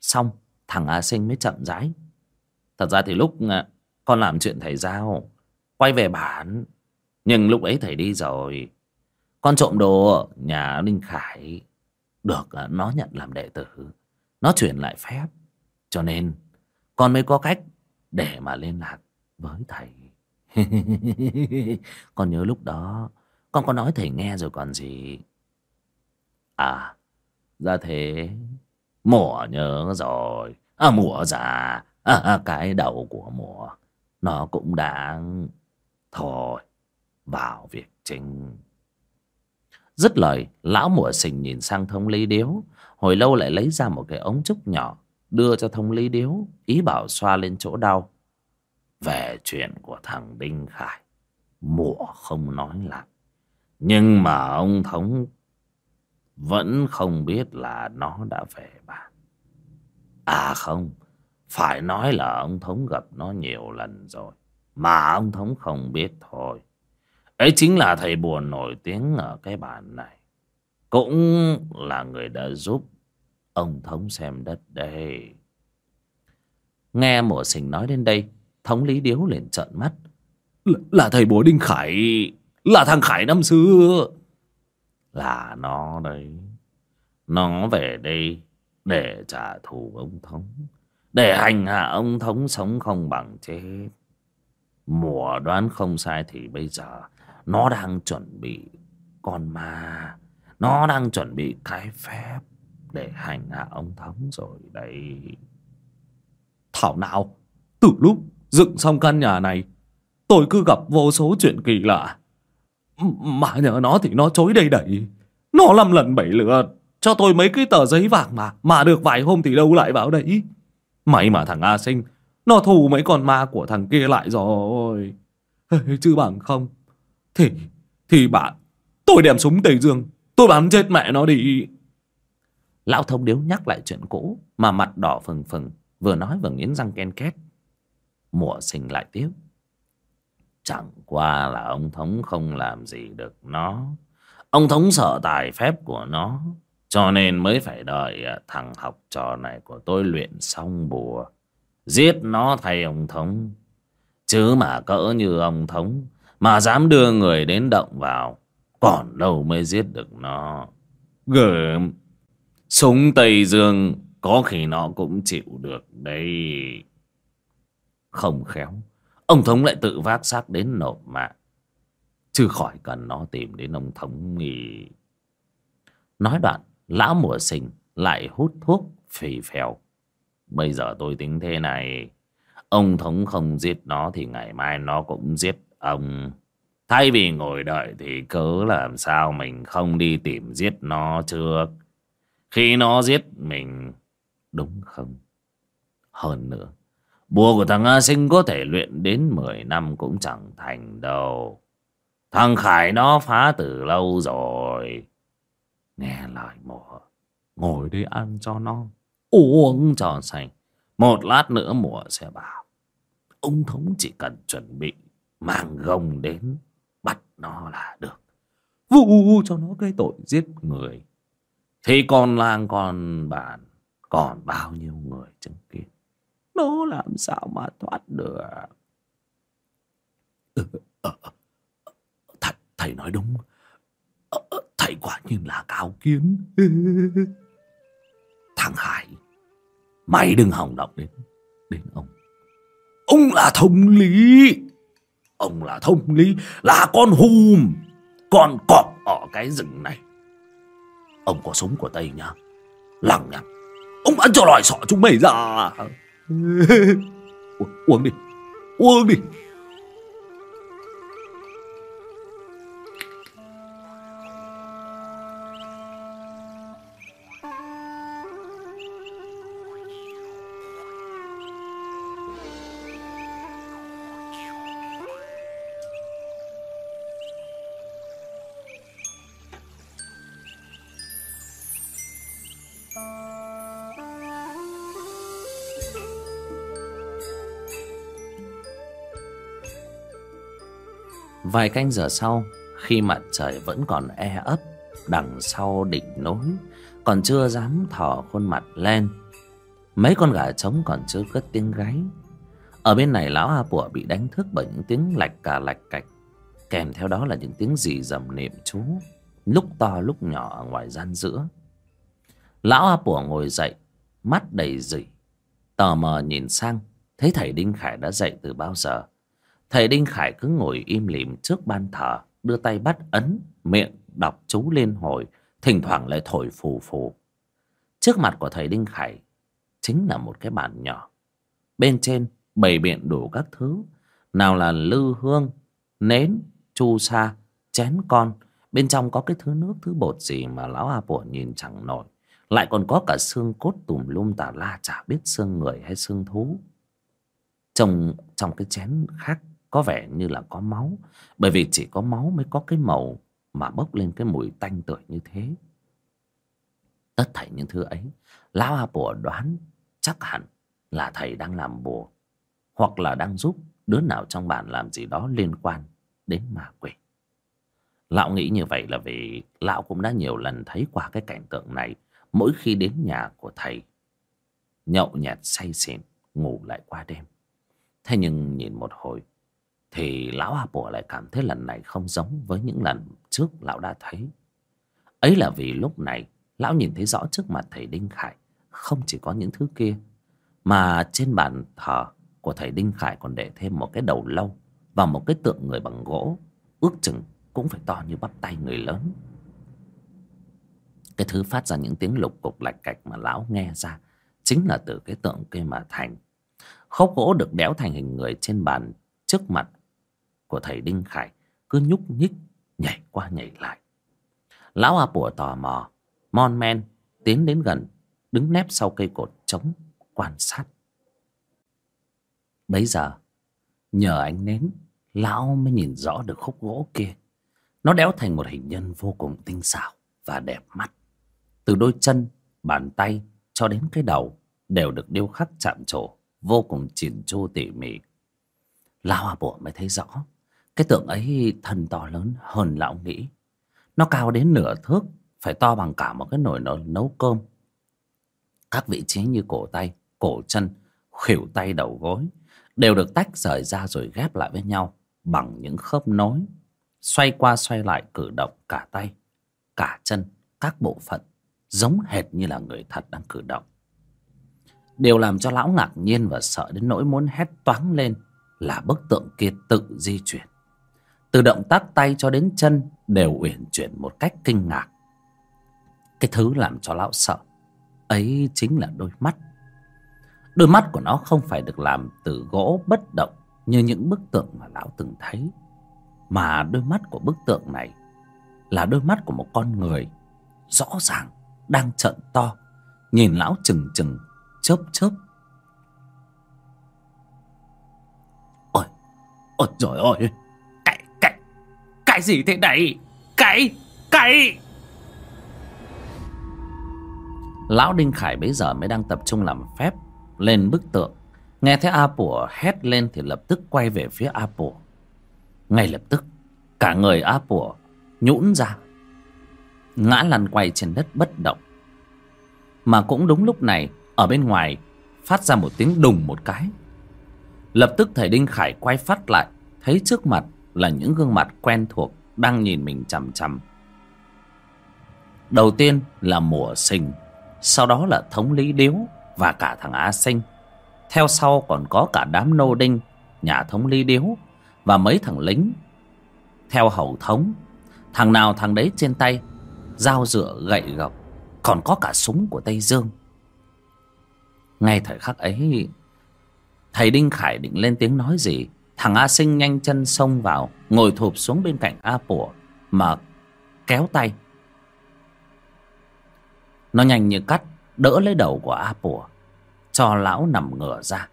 Xong, thằng a sinh mới chậm rãi Thật ra thì lúc à, con làm chuyện thầy giao, Quay về bản Nhưng lúc ấy thầy đi rồi, Con trộm đồ nhà Linh Khải Được à, nó nhận làm đệ tử, Nó chuyển lại phép. Cho nên con mới có cách Để mà liên lạc với thầy. Con nhớ lúc đó, Con có nói thầy nghe rồi còn gì? À Ra thế, Mùa nhớ rồi. À mùa già Cái đầu của mùa, Nó cũng đáng Thôi Vào việc chính. Dứt lời, Lão mùa sình nhìn sang thông lý điếu. Hồi lâu lại lấy ra một cái ống trúc nhỏ, Đưa cho thông lý điếu, Ý bảo xoa lên chỗ đau. Về chuyện của thằng Đinh Khải, Mùa không nói lại. Nhưng mà ông Thống Vẫn không biết là nó đã về bàn À không phải nói là ông Thống gặp nó nhiều lần rồi Mà ông Thống không biết thôi. Ấy chính là thầy buồn nổi tiếng ở cái bản này. Cũng là người đã giúp ông Thống xem đất đây. Nghe mùa sinh nói đến đây Thống lý điếu liền trợn mắt. Là, là thầy bố Đinh Khải Là thằng Khải năm xưa. Là nó đấy. Nó về đây Để trả thù ông Thống. Để hành hạ ông Thống sống không bằng chết. Mùa đoán không sai thì bây giờ, Nó đang chuẩn bị Con ma. Nó đang chuẩn bị cái phép Để hành hạ ông Thống rồi đấy. Thảo nào, Từ lúc dựng xong căn nhà này, Tôi cứ gặp vô số chuyện kỳ lạ. Mà nhờ nó thì nó chối đầy đẩy. Nó năm lần bảy lượt, Cho tôi mấy cái tờ giấy vàng mà Mà được vài hôm thì đâu lại vào đấy. May mà thằng A Sinh, Nó thù mấy con ma của thằng kia lại rồi. Chứ bằng không, Thì Thì bạn, Tôi đem súng Tây Dương, Tôi bắn chết mẹ nó đi. Lão thông điếu nhắc lại chuyện cũ, Mà mặt đỏ phừng phừng, Vừa nói vừa nghiến răng ken két. Mùa sinh lại tiếp. Chẳng qua là ông Thống không làm gì được nó. Ông Thống sợ tài phép của nó. Cho nên mới phải đợi à, thằng học trò này của tôi luyện xong bùa, Giết nó thay ông Thống. Chứ mà cỡ như ông Thống, Mà dám đưa người đến động vào, Còn đâu mới giết được nó. Gớm Súng Tây Dương, Có khi nó cũng chịu được đấy. Không khéo, Ông Thống lại tự vác xác đến nộp mạng. Chứ khỏi cần nó tìm đến ông Thống nghỉ Nói đoạn Lão mùa sinh lại hút thuốc phì phèo. Bây giờ tôi tính thế này. Ông Thống không giết nó Thì ngày mai nó cũng giết ông. Thay vì ngồi đợi Thì cớ làm sao mình không đi tìm giết nó trước? Khi nó giết mình, Đúng không? Hơn nữa, Bùa của thằng A Sinh có thể luyện đến 10 năm cũng chẳng thành đâu. Thằng Khải nó phá từ lâu rồi. Nghe lời mùa. Ngồi đi ăn cho no Uống cho sành Một lát nữa mùa sẽ bảo. Ông Thống chỉ cần chuẩn bị. Mang gông đến. Bắt nó là được. Vu cho nó cái tội giết người. Thì còn làng còn bản. Còn bao nhiêu người chứng kiến nó làm sao mà thoát được ừ, ờ, ờ, ờ, thầy, thầy nói đúng Ờ, ờ, thầy quả nhiên là cao kiến. Thằng hải, mày đừng hòng động đến đến ông. Ông là thông lý. Ông là thông lý, là con hùm, con cọp ở cái rừng này. Ông có súng của tây nhá. Lằng nhằng. Ông ăn cho loài sọ chúng mày ra. Uống đi uống đi. Vài canh giờ sau, Khi mặt trời vẫn còn e ấp, Đằng sau đỉnh núi, Còn chưa dám thò khuôn mặt lên, Mấy con gà trống còn chưa cất tiếng gáy. Ở bên này lão A Pủa bị đánh thức bởi những tiếng lạch cà lạch cạch, kèm theo đó là những tiếng rì rầm niệm chú, lúc to lúc nhỏ ở ngoài gian giữa. Lão a pủa ngồi dậy, mắt đầy rỉ, tò mò nhìn sang, thấy thầy đinh khải đã dậy từ bao giờ? Thầy đinh khải cứ ngồi im lìm trước ban thờ, đưa tay bắt ấn, miệng đọc chú liên hồi, thỉnh thoảng lại thổi phù phù. Trước mặt của thầy đinh khải chính là một cái bàn nhỏ. Bên trên bày biện đủ các thứ, nào là lư hương, nến, chu sa, chén con. Bên trong có cái thứ nước, thứ bột gì mà lão a bủa nhìn chẳng nổi. Lại còn có cả xương cốt tùm lum tà la, chả biết xương người hay xương thú. Trong trong cái chén khác có vẻ như là có máu. Bởi vì chỉ có máu mới có cái màu mà bốc lên cái mùi tanh tưởi như thế. Tất thảy những thứ ấy, lão a bùa đoán chắc hẳn là thầy đang làm bùa, hoặc là đang giúp đứa nào trong bản làm gì đó liên quan đến ma quỷ. Lão nghĩ như vậy là vì lão cũng đã nhiều lần thấy qua cái cảnh tượng này mỗi khi đến nhà của thầy. Nhậu nhẹt say xỉn, ngủ lại qua đêm. Thế nhưng nhìn một hồi thì lão a bùa lại cảm thấy lần này không giống với những lần trước lão đã thấy. Ấy là vì lúc này, lão nhìn thấy rõ trước mặt thầy đinh khải, không chỉ có những thứ kia, mà trên bàn thờ của thầy đinh khải còn để thêm một cái đầu lâu và một cái tượng người bằng gỗ, ước chừng cũng phải to như bắp tay người lớn. Cái thứ phát ra những tiếng lục cục lạch cạch mà lão nghe ra chính là từ cái tượng kia mà thành. Khúc gỗ được đéo thành hình người trên bàn trước mặt của thầy đinh khải cứ nhúc nhích nhảy qua nhảy lại. Lão a pùa tò mò, mon men tiến đến gần, đứng nép sau cây cột trống quan sát. Bấy giờ, nhờ ánh nến, lão mới nhìn rõ được khúc gỗ kia. Nó đéo thành một hình nhân vô cùng tinh xảo và đẹp mắt. Từ đôi chân, bàn tay cho đến cái đầu đều được điêu khắc chạm trổ, vô cùng chỉn chu tỉ mỉ. Lão a bùa mới thấy rõ cái tượng ấy thần to lớn hơn lão nghĩ. Nó cao đến nửa thước phải to bằng cả một cái nồi nấu, nấu cơm. Các vị trí như cổ tay cổ chân khuỷu tay đầu gối đều được tách rời ra rồi ghép lại với nhau bằng những khớp nối xoay qua xoay lại cử động cả tay cả chân các bộ phận giống hệt như là người thật đang cử động. Điều làm cho lão ngạc nhiên và sợ đến nỗi muốn hét toáng lên là bức tượng kia tự di chuyển từ động tác tay cho đến chân đều uyển chuyển một cách kinh ngạc. Cái thứ làm cho lão sợ, ấy chính là đôi mắt. Đôi mắt của nó không phải được làm từ gỗ bất động như những bức tượng mà lão từng thấy, mà đôi mắt của bức tượng này là đôi mắt của một con người rõ ràng đang trợn to, nhìn lão chừng chừng, chớp chớp. Ôi ôi trời ơi! Cái gì thế này? Cái cái. Lão đinh khải bấy giờ mới đang tập trung làm phép, lên bức tượng. Nghe thấy a pủa hét lên thì lập tức quay về phía a pủa ngay lập tức, cả người a pủa nhũn ra. Ngã lăn quay trên đất bất động. Mà cũng đúng lúc này, ở bên ngoài, phát ra một tiếng đùng một cái. Lập tức thầy đinh khải quay phát lại, thấy trước mặt là những gương mặt quen thuộc đang nhìn mình chằm chằm. Đầu tiên là mùa sinh, sau đó là thống lý điếu và cả thằng a sinh. Theo sau còn có cả đám nô đinh nhà thống lý điếu và mấy thằng lính. Theo hầu thống thằng nào thằng đấy trên tay dao dựa gậy gộc còn có cả súng của tây dương. Ngay thời khắc ấy thầy đinh khải định lên tiếng nói gì? Thằng a sinh nhanh chân xông vào, ngồi thụp xuống bên cạnh a pủa mà kéo tay. Nó nhanh như cắt, đỡ lấy đầu của a pủa cho lão nằm ngửa ra.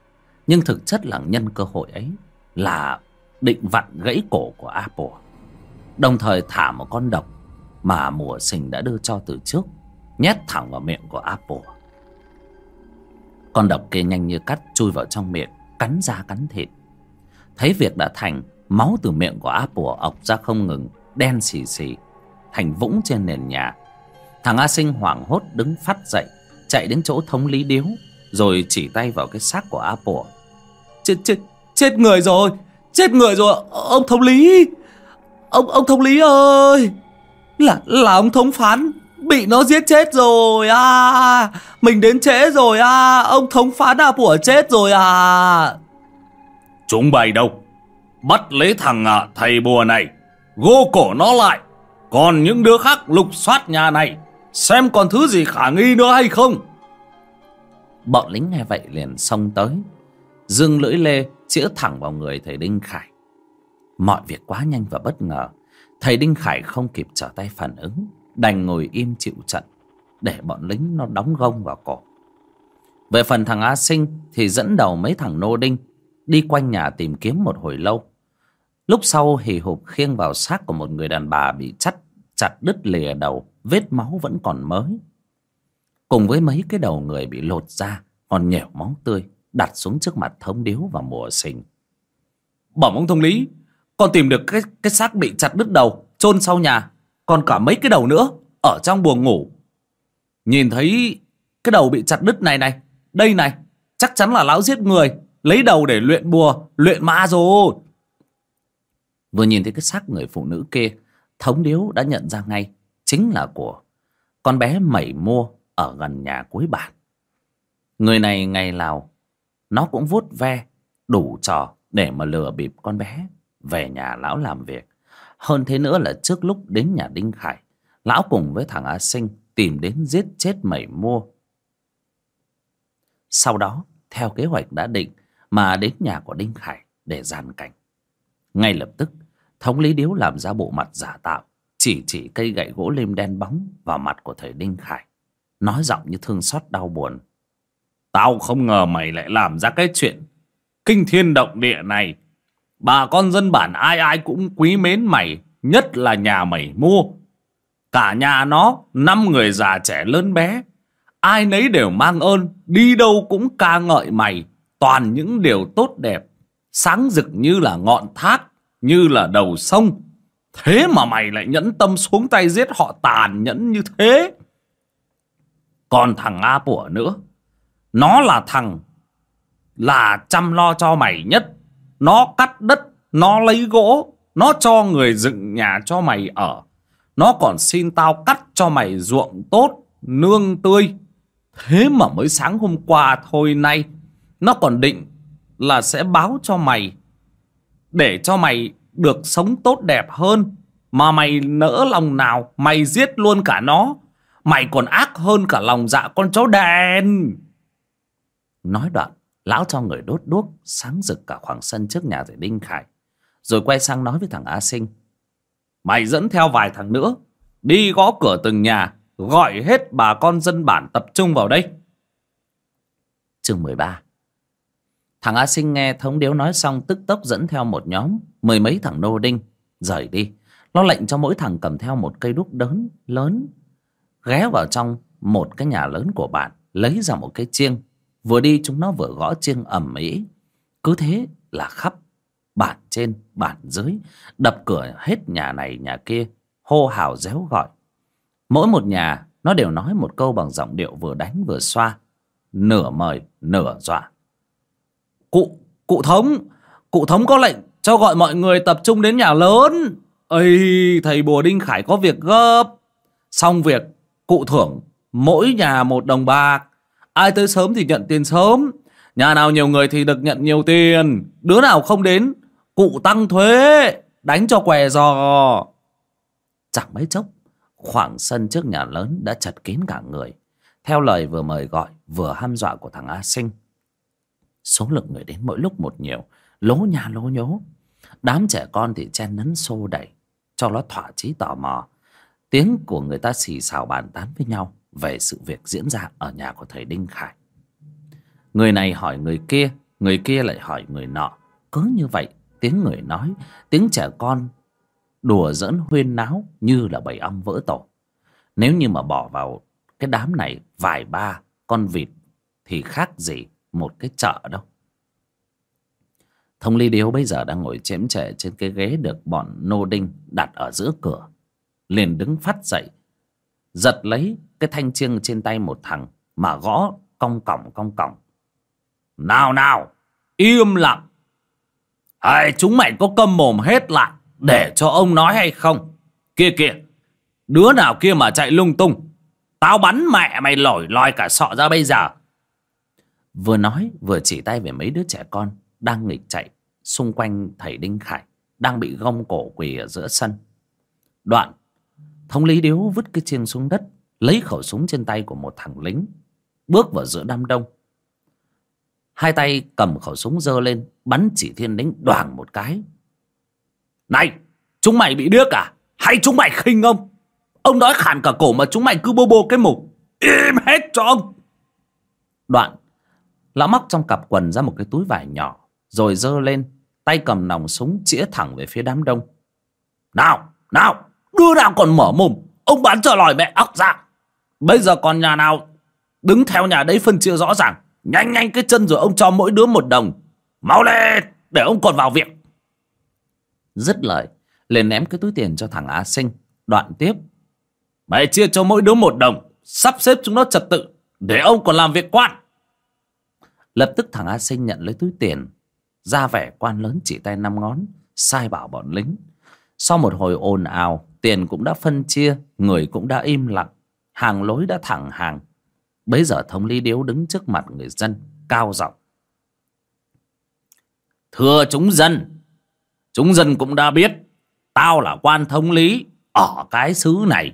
Nhưng thực chất là nhân cơ hội ấy là định vặn gãy cổ của a pủa đồng thời thả một con độc mà mùa sình đã đưa cho từ trước, nhét thẳng vào miệng của a pủa con độc kia nhanh như cắt chui vào trong miệng, cắn da cắn thịt thấy việc đã thành, máu từ miệng của a Pùa ọc ra không ngừng, đen xì xì, thành vũng trên nền nhà. Thằng a sinh hoảng hốt đứng phát dậy, chạy đến chỗ thống lý điếu, rồi chỉ tay vào cái xác của a Pùa. chết chết chết người rồi, chết người rồi ông thống lý. Ông ông thống lý ơi, là là ông thống phán, bị nó giết chết rồi à. Mình đến trễ rồi à ông thống phán A Pùa chết rồi à chúng bày đâu? Bắt lấy thằng à, thầy bùa này gô cổ nó lại. Còn những đứa khác lục soát nhà này xem còn thứ gì khả nghi nữa hay không? Bọn lính nghe vậy liền xông tới. Dương lưỡi lê chĩa thẳng vào người thầy đinh khải. Mọi việc quá nhanh và bất ngờ. Thầy đinh khải không kịp trở tay phản ứng đành ngồi im chịu trận để bọn lính nó đóng gông vào cổ. Về phần thằng a sinh thì dẫn đầu mấy thằng nô đinh đi quanh nhà tìm kiếm một hồi lâu. Lúc sau, hì hục khiêng vào xác của một người đàn bà bị chặt chặt đứt lìa đầu, vết máu vẫn còn mới. Cùng với mấy cái đầu người bị lột ra còn nhẻo máu tươi, đặt xuống trước mặt thống điếu và mùa sinh bẩm ông thông lý, con tìm được cái cái xác bị chặt đứt đầu, chôn sau nhà, còn cả mấy cái đầu nữa, ở trong buồng ngủ. Nhìn thấy cái đầu bị chặt đứt này này, đây này, chắc chắn là lão giết người lấy đầu để luyện bùa, luyện ma rồi. Vừa nhìn thấy cái xác người phụ nữ kia, thống điếu đã nhận ra ngay, chính là của con bé mẩy mua ở gần nhà cuối bản. Người này ngày nào, nó cũng vuốt ve, đủ trò để mà lừa bịp con bé về nhà lão làm việc. Hơn thế nữa là trước lúc đến nhà đinh khải, lão cùng với thằng a sinh tìm đến giết chết mẩy mua sau đó, theo kế hoạch đã định mà đến nhà của đinh khải để gian cảnh. Ngay lập tức, thống lý điếu làm ra bộ mặt giả tạo, chỉ chỉ cây gậy gỗ lim đen bóng vào mặt của thầy đinh khải, nói giọng như thương xót đau buồn. Tao không ngờ mày lại làm ra cái chuyện kinh thiên động địa này. Bà con dân bản ai ai cũng quý mến mày, nhất là nhà mày mua. Cả nhà nó, năm người già trẻ lớn bé, ai nấy đều mang ơn, đi đâu cũng ca ngợi mày toàn những điều tốt đẹp, sáng rực như là ngọn thác, như là đầu sông. Thế mà mày lại nhẫn tâm xuống tay giết họ tàn nhẫn như thế. Còn thằng a pủa nữa. Nó là thằng là chăm lo cho mày nhất. Nó cắt đất, nó lấy gỗ, nó cho người dựng nhà cho mày ở. Nó còn xin tao cắt cho mày ruộng tốt, nương tươi. Thế mà mới sáng hôm qua thôi nay nó còn định là sẽ báo cho mày, để cho mày được sống tốt đẹp hơn. Mà mày nỡ lòng nào, mày giết luôn cả nó. Mày còn ác hơn cả lòng dạ con chó đèn nói đoạn, lão cho người đốt đuốc sáng rực cả khoảng sân trước nhà thầy đinh khải, rồi quay sang nói với thằng a sinh. Mày dẫn theo vài thằng nữa, đi gõ cửa từng nhà, gọi hết bà con dân bản tập trung vào đây. Chương mười ba thằng a sinh nghe thống điếu nói xong tức tốc dẫn theo một nhóm, mười mấy thằng nô đinh, rời đi. Nó lệnh cho mỗi thằng cầm theo một cây đúc đớn lớn, ghé vào trong một cái nhà lớn của bạn, lấy ra một cái chiêng. Vừa đi chúng nó vừa gõ chiêng ầm ĩ. Cứ thế là khắp bản trên bản dưới, đập cửa hết nhà này, nhà kia, hô hào réo gọi. Mỗi một nhà, nó đều nói một câu bằng giọng điệu vừa đánh vừa xoa. Nửa mời, nửa dọa cụ cụ thống. Cụ thống có lệnh cho gọi mọi người tập trung đến nhà lớn. Ây, thầy bùa đinh khải có việc gấp. Xong việc, cụ thưởng mỗi nhà một đồng bạc. Ai tới sớm thì nhận tiền sớm. Nhà nào nhiều người thì được nhận nhiều tiền. Đứa nào không đến, cụ tăng thuế, đánh cho què giò. Chẳng mấy chốc, khoảng sân trước nhà lớn đã chật kín cả người. Theo lời vừa mời gọi, vừa hăm dọa của thằng a sinh số lượng người đến mỗi lúc một nhiều. Lố nhà lố nhố. Đám trẻ con thì chen lấn xô đẩy, cho nó thỏa chí tò mò. Tiếng của người ta xì xào bàn tán với nhau về sự việc diễn ra ở nhà của thầy đinh khải. Người này hỏi người kia người kia lại hỏi người nọ. Cứ như vậy, tiếng người nói, tiếng trẻ con đùa giỡn huyên náo như là bầy ong vỡ tổ. Nếu như mà bỏ vào cái đám này vài ba con vịt thì khác gì một cái chợ đâu. Thông ly điếu bây giờ đang ngồi chém chệ trên cái ghế được bọn nô đinh đặt ở giữa cửa. Liền đứng phát dậy giật lấy cái thanh chiêng trên tay một thằng mà gõ cong cỏng cong cỏng nào nào im lặng. Ai, chúng mày có câm mồm hết lại để cho ông nói hay không? Kia kìa đứa nào kia mà chạy lung tung? Tao bắn mẹ mày lổi lòi cả sọ ra bây giờ vừa nói, vừa chỉ tay về mấy đứa trẻ con đang nghịch chạy xung quanh thầy đinh khải, đang bị gông cổ quỳ ở giữa sân. Đoạn, thống lý điếu vứt cái chiêng xuống đất, lấy khẩu súng trên tay của một thằng lính, bước vào giữa đám đông. Hai tay cầm khẩu súng giơ lên, bắn chỉ thiên lính đoàng một cái. Này, chúng mày bị điếc à? Hay chúng mày khinh ông? Ông nói khản cả cổ mà chúng mày cứ bô bô cái mục. Im hết cho ông. Đoạn lão móc trong cặp quần ra một cái túi vải nhỏ, rồi giơ lên, tay cầm nòng súng chĩa thẳng về phía đám đông. Nào nào đứa nào còn mở mồm, ông bán cho lòi mẹ óc ra. Bây giờ còn nhà nào đứng theo nhà đấy phân chia rõ ràng, nhanh nhanh cái chân rồi ông cho mỗi đứa một đồng. Mau lên, để ông còn vào việc dứt lời, liền ném cái túi tiền cho thằng a sinh, đoạn tiếp. Mày chia cho mỗi đứa một đồng, sắp xếp chúng nó trật tự, để ông còn làm việc quan lập tức thằng a sinh nhận lấy túi tiền, ra vẻ quan lớn chỉ tay năm ngón, sai bảo bọn lính. Sau một hồi ồn ào, tiền cũng đã phân chia, người cũng đã im lặng, hàng lối đã thẳng hàng. Bấy giờ thống lý điếu đứng trước mặt người dân, cao giọng. Thưa chúng dân chúng dân cũng đã biết, tao là quan thống lý, ở cái xứ này,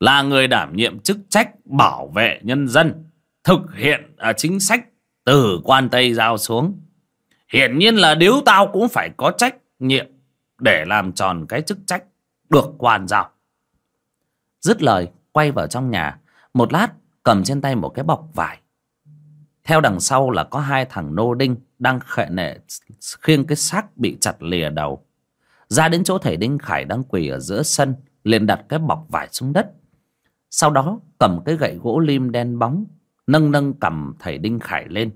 là người đảm nhiệm chức trách bảo vệ nhân dân, thực hiện à, chính sách từ quan tây giao xuống. Hiển nhiên là điếu tao cũng phải có trách nhiệm để làm tròn cái chức trách được quan giao. Dứt lời, quay vào trong nhà. Một lát, cầm trên tay một cái bọc vải. Theo đằng sau là có hai thằng nô đinh đang khệ nệ, khiêng cái xác bị chặt lìa đầu. Ra đến chỗ thầy đinh khải đang quỳ ở giữa sân, liền đặt cái bọc vải xuống đất. Sau đó, cầm cái gậy gỗ lim đen bóng nâng nâng cầm thầy đinh khải lên.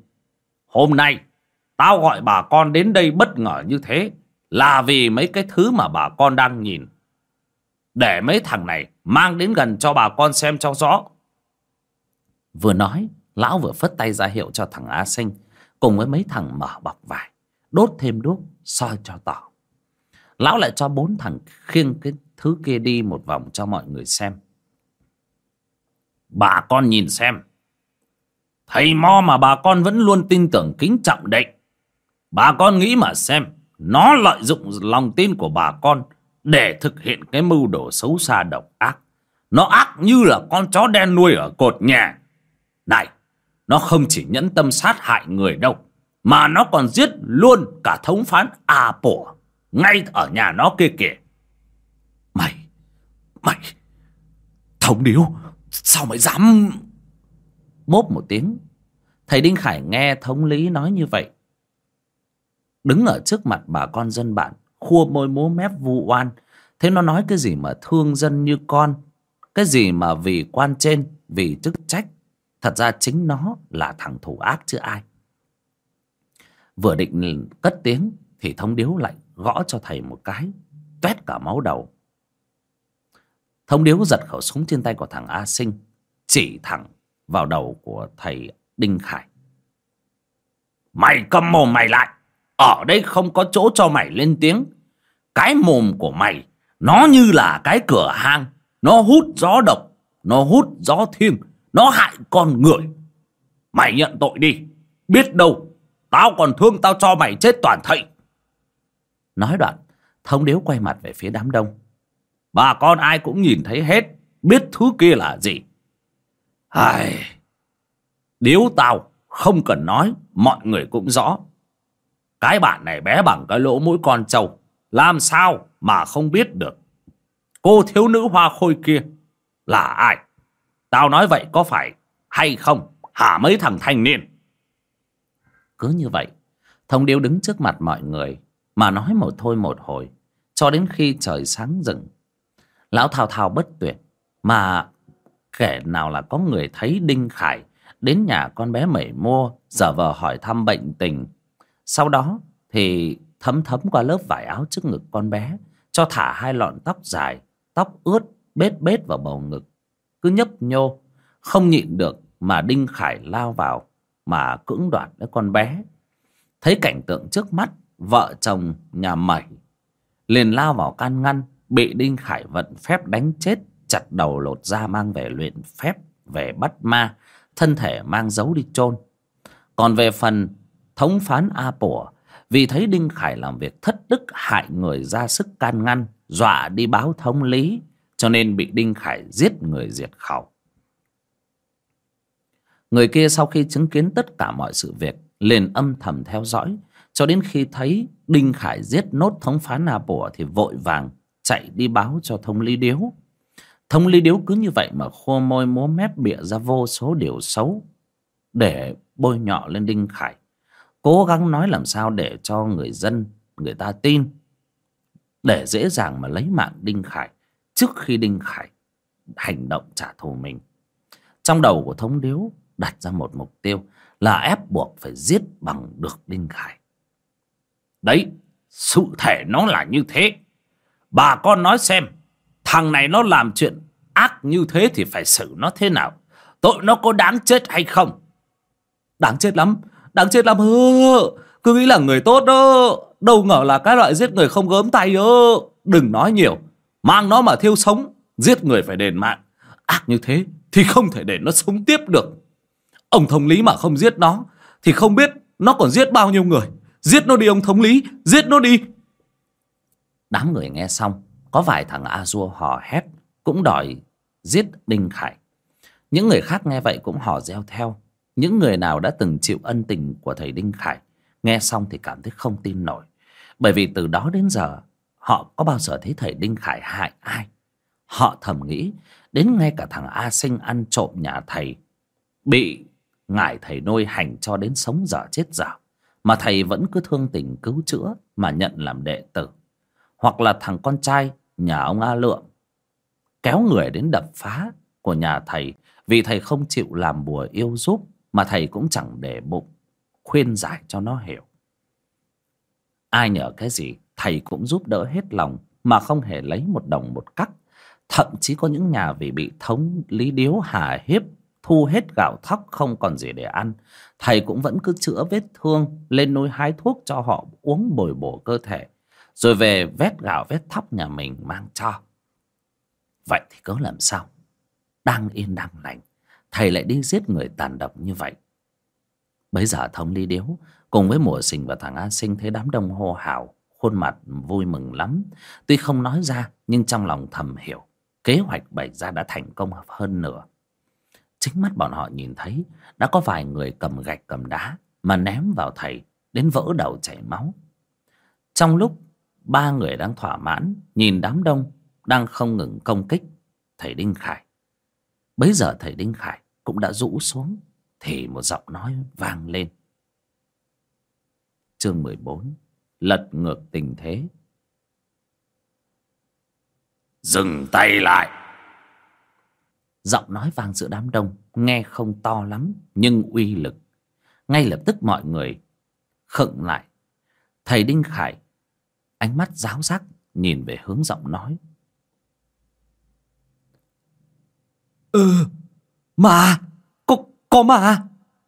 Hôm nay, tao gọi bà con đến đây bất ngờ như thế là vì mấy cái thứ mà bà con đang nhìn. Để mấy thằng này mang đến gần cho bà con xem cho rõ. Vừa nói, lão vừa phất tay ra hiệu cho thằng a sinh cùng với mấy thằng mở bọc vải, đốt thêm đuốc, soi cho tỏ. Lão lại cho bốn thằng khiêng cái thứ kia đi một vòng cho mọi người xem. Bà con nhìn xem thầy mo mà bà con vẫn luôn tin tưởng kính trọng định bà con nghĩ mà xem, nó lợi dụng lòng tin của bà con để thực hiện cái mưu đồ xấu xa độc ác. Nó ác như là con chó đen nuôi ở cột nhà. Này, nó không chỉ nhẫn tâm sát hại người đâu, mà nó còn giết luôn cả thống phán a pổ ngay ở nhà nó kia kìa. Mày mày, thống điếu, sao mày dám bốp một tiếng. Thầy đinh khải nghe thống lý nói như vậy. Đứng ở trước mặt bà con dân bản khua môi múa mép vu oan. Thế nó nói cái gì mà thương dân như con? Cái gì mà vì quan trên, vì chức trách? Thật ra chính nó là thằng thủ ác chứ ai. Vừa định cất tiếng thì thông điếu lại gõ cho thầy một cái toét cả máu đầu. Thông điếu giật khẩu súng trên tay của thằng a sinh, chỉ thẳng vào đầu của thầy đinh khải. Mày cầm mồm mày lại, ở đây không có chỗ cho mày lên tiếng. Cái mồm của mày, nó như là cái cửa hang, nó hút gió độc, nó hút gió thiêng, nó hại con người. Mày nhận tội đi, biết đâu tao còn thương tao cho mày chết toàn thầy. nói đoạn thông điếu quay mặt về phía đám đông. Bà con ai cũng nhìn thấy hết, biết thứ kia là gì ai? Điếu tao, không cần nói, mọi người cũng rõ. Cái bản này bé bằng cái lỗ mũi con trâu, làm sao mà không biết được? Cô thiếu nữ hoa khôi kia là ai? Tao nói vậy có phải hay không? Hả mấy thằng thanh niên? Cứ như vậy, thông điếu đứng trước mặt mọi người, mà nói một thôi một hồi, cho đến khi trời sáng rừng. Lão thao thao bất tuyệt, mà kể nào là có người thấy đinh khải đến nhà con bé mẩy mua giờ vờ hỏi thăm bệnh tình. Sau đó thì thấm thấm qua lớp vải áo trước ngực con bé, cho thả hai lọn tóc dài, tóc ướt, bết bết vào bầu ngực. Cứ nhấp nhô, không nhịn được mà đinh khải lao vào, mà cưỡng đoạt với con bé. Thấy cảnh tượng trước mắt, vợ chồng nhà mẩy liền lao vào can ngăn, bị đinh khải vận phép đánh chết chặt đầu lột da mang về luyện phép, về bắt ma, thân thể mang giấu đi chôn. Còn về phần thống phán a pủa, vì thấy đinh khải làm việc thất đức hại người ra sức can ngăn, dọa đi báo thống lý, cho nên bị đinh khải giết người diệt khẩu. Người kia sau khi chứng kiến tất cả mọi sự việc, liền âm thầm theo dõi, cho đến khi thấy đinh khải giết nốt thống phán a pủa thì vội vàng chạy đi báo cho thông lý điếu thông lý điếu cứ như vậy mà khô môi múa mép bịa ra vô số điều xấu để bôi nhọ lên đinh khải. Cố gắng nói làm sao để cho người dân, người ta tin, để dễ dàng mà lấy mạng đinh khải trước khi đinh khải hành động trả thù mình. Trong đầu của thống điếu đặt ra một mục tiêu là ép buộc phải giết bằng được đinh khải. Đấy, sự thể nó là như thế. Bà con nói xem thằng này nó làm chuyện ác như thế thì phải xử nó thế nào? Tội nó có đáng chết hay không? Đáng chết lắm, đáng chết lắm hơ cứ nghĩ là người tốt đó, đâu ngờ là cái loại giết người không gớm tay ơ đừng nói nhiều, mang nó mà thiêu sống, giết người phải đền mạng. Ác như thế thì không thể để nó sống tiếp được. Ông thống lý mà không giết nó thì không biết nó còn giết bao nhiêu người. Giết nó đi ông thống lý, giết nó đi. Đám người nghe xong có vài thằng a dua hò hét, cũng đòi giết đinh khải. Những người khác nghe vậy cũng hò reo theo. Những người nào đã từng chịu ân tình của thầy đinh khải, nghe xong thì cảm thấy không tin nổi. Bởi vì từ đó đến giờ, họ có bao giờ thấy thầy đinh khải hại ai? Họ thầm nghĩ, đến ngay cả thằng a sinh ăn trộm nhà thầy, bị ngài thầy nuôi hành cho đến sống dở chết dở, mà thầy vẫn cứ thương tình cứu chữa mà nhận làm đệ tử. Hoặc là thằng con trai nhà ông a lượng kéo người đến đập phá của nhà thầy. Vì thầy không chịu làm bùa yêu giúp, mà thầy cũng chẳng để bụng, khuyên giải cho nó hiểu. Ai nhờ cái gì, thầy cũng giúp đỡ hết lòng, mà không hề lấy một đồng một cắc. Thậm chí có những nhà vì bị thống lý điếu hà hiếp, thu hết gạo thóc không còn gì để ăn. Thầy cũng vẫn cứ chữa vết thương, lên núi hái thuốc cho họ uống bồi bổ cơ thể rồi về vét gạo vét thóc nhà mình mang cho. Vậy thì cớ làm sao? Đang yên, đang lành. Thầy lại đi giết người tàn độc như vậy. Bấy giờ thống lý điếu, cùng với mùa sinh và thằng a sinh thấy đám đông hô hào, khuôn mặt vui mừng lắm. Tuy không nói ra, nhưng trong lòng thầm hiểu, kế hoạch bày ra đã thành công hơn nửa. Chính mắt bọn họ nhìn thấy, đã có vài người cầm gạch cầm đá mà ném vào thầy, đến vỡ đầu chảy máu. Trong lúc ba người đang thỏa mãn nhìn đám đông đang không ngừng công kích. Thầy đinh khải. Bấy giờ thầy đinh khải cũng đã rũ xuống thì một giọng nói vang lên. Chương mười bốn lật ngược tình thế. Dừng tay lại. Giọng nói vang giữa đám đông nghe không to lắm nhưng uy lực. Ngay lập tức mọi người khựng lại. Thầy đinh khải ánh mắt giáo giác nhìn về hướng giọng nói. Ừ mà có có mà.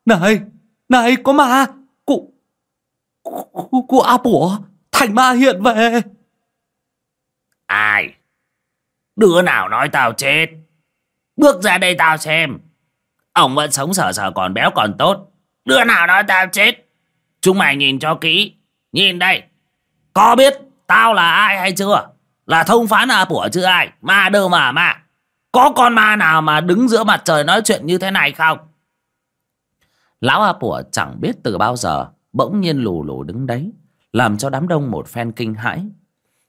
Này này có mà. Cụ cụ, cụ a bủa thành ma hiện về. Ai? Đứa nào nói tao chết? Bước ra đây tao xem. Ông vẫn sống sờ sờ còn béo còn tốt. Đứa nào nói tao chết? Chúng mày nhìn cho kỹ. Nhìn đây. Có biết tao là ai hay chưa? Là thông phán à của chứ ai? Ma đơ mà mà có con ma nào mà đứng giữa mặt trời nói chuyện như thế này không? Lão a pủa chẳng biết từ bao giờ, bỗng nhiên lù lù đứng đấy, làm cho đám đông một phen kinh hãi.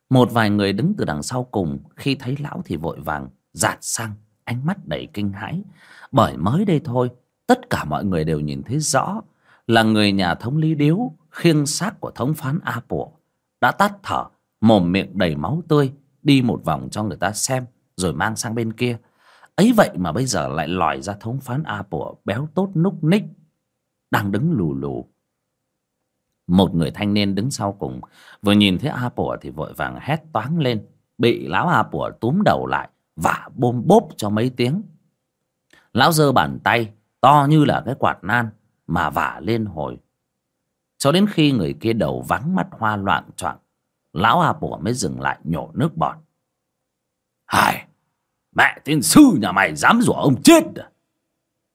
Một vài người đứng từ đằng sau cùng, khi thấy lão thì vội vàng giạt sang, ánh mắt đầy kinh hãi. Bởi mới đây thôi, tất cả mọi người đều nhìn thấy rõ là người nhà thống lý điếu, khiêng xác của thống phán a pủa đã tắt thở, mồm miệng đầy máu tươi, đi một vòng cho người ta xem, rồi mang sang bên kia. Ấy vậy mà bây giờ lại lòi ra thống phán a pủa béo tốt núc ních, đang đứng lù lù. Một người thanh niên đứng sau cùng, vừa nhìn thấy a pủa thì vội vàng hét toáng lên. Bị lão a pủa túm đầu lại và bôm bốp cho mấy tiếng. Lão giơ bàn tay, to như là cái quạt nan, mà vả lên hồi cho đến khi người kia đầu vắng mắt hoa loạn choạng lão a bùa mới dừng lại nhổ nước bọt Hai, mẹ tiên sư nhà mày dám rủa ông chết à?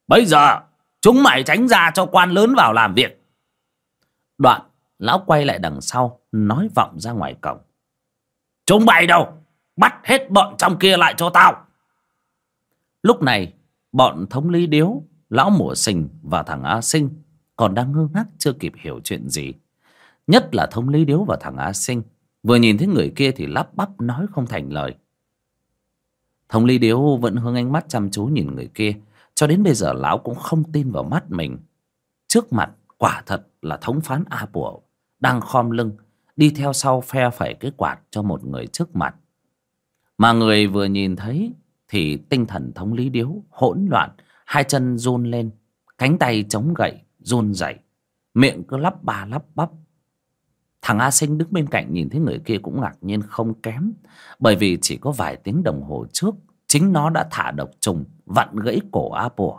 Bây giờ chúng mày tránh ra cho quan lớn vào làm việc. đoạn lão quay lại đằng sau nói vọng ra ngoài cổng Chúng mày đâu? Bắt hết bọn trong kia lại cho tao. lúc này bọn thống lý điếu lão mùa sình và thằng a sinh còn đang ngơ ngác chưa kịp hiểu chuyện gì. Nhất là thống lý điếu và thằng á sinh, vừa nhìn thấy người kia thì lắp bắp nói không thành lời. Thống lý điếu vẫn hướng ánh mắt chăm chú nhìn người kia, cho đến bây giờ lão cũng không tin vào mắt mình. Trước mặt, quả thật là thống phán a bùa, đang khom lưng, đi theo sau phe phẩy cái quạt cho một người trước mặt. Mà người vừa nhìn thấy thì tinh thần thống lý điếu hỗn loạn, hai chân run lên, cánh tay chống gậy run rẩy miệng cứ lắp ba lắp bắp. Thằng a sinh đứng bên cạnh nhìn thấy người kia cũng ngạc nhiên không kém bởi vì chỉ có vài tiếng đồng hồ trước chính nó đã thả độc trùng vặn gãy cổ a bùa.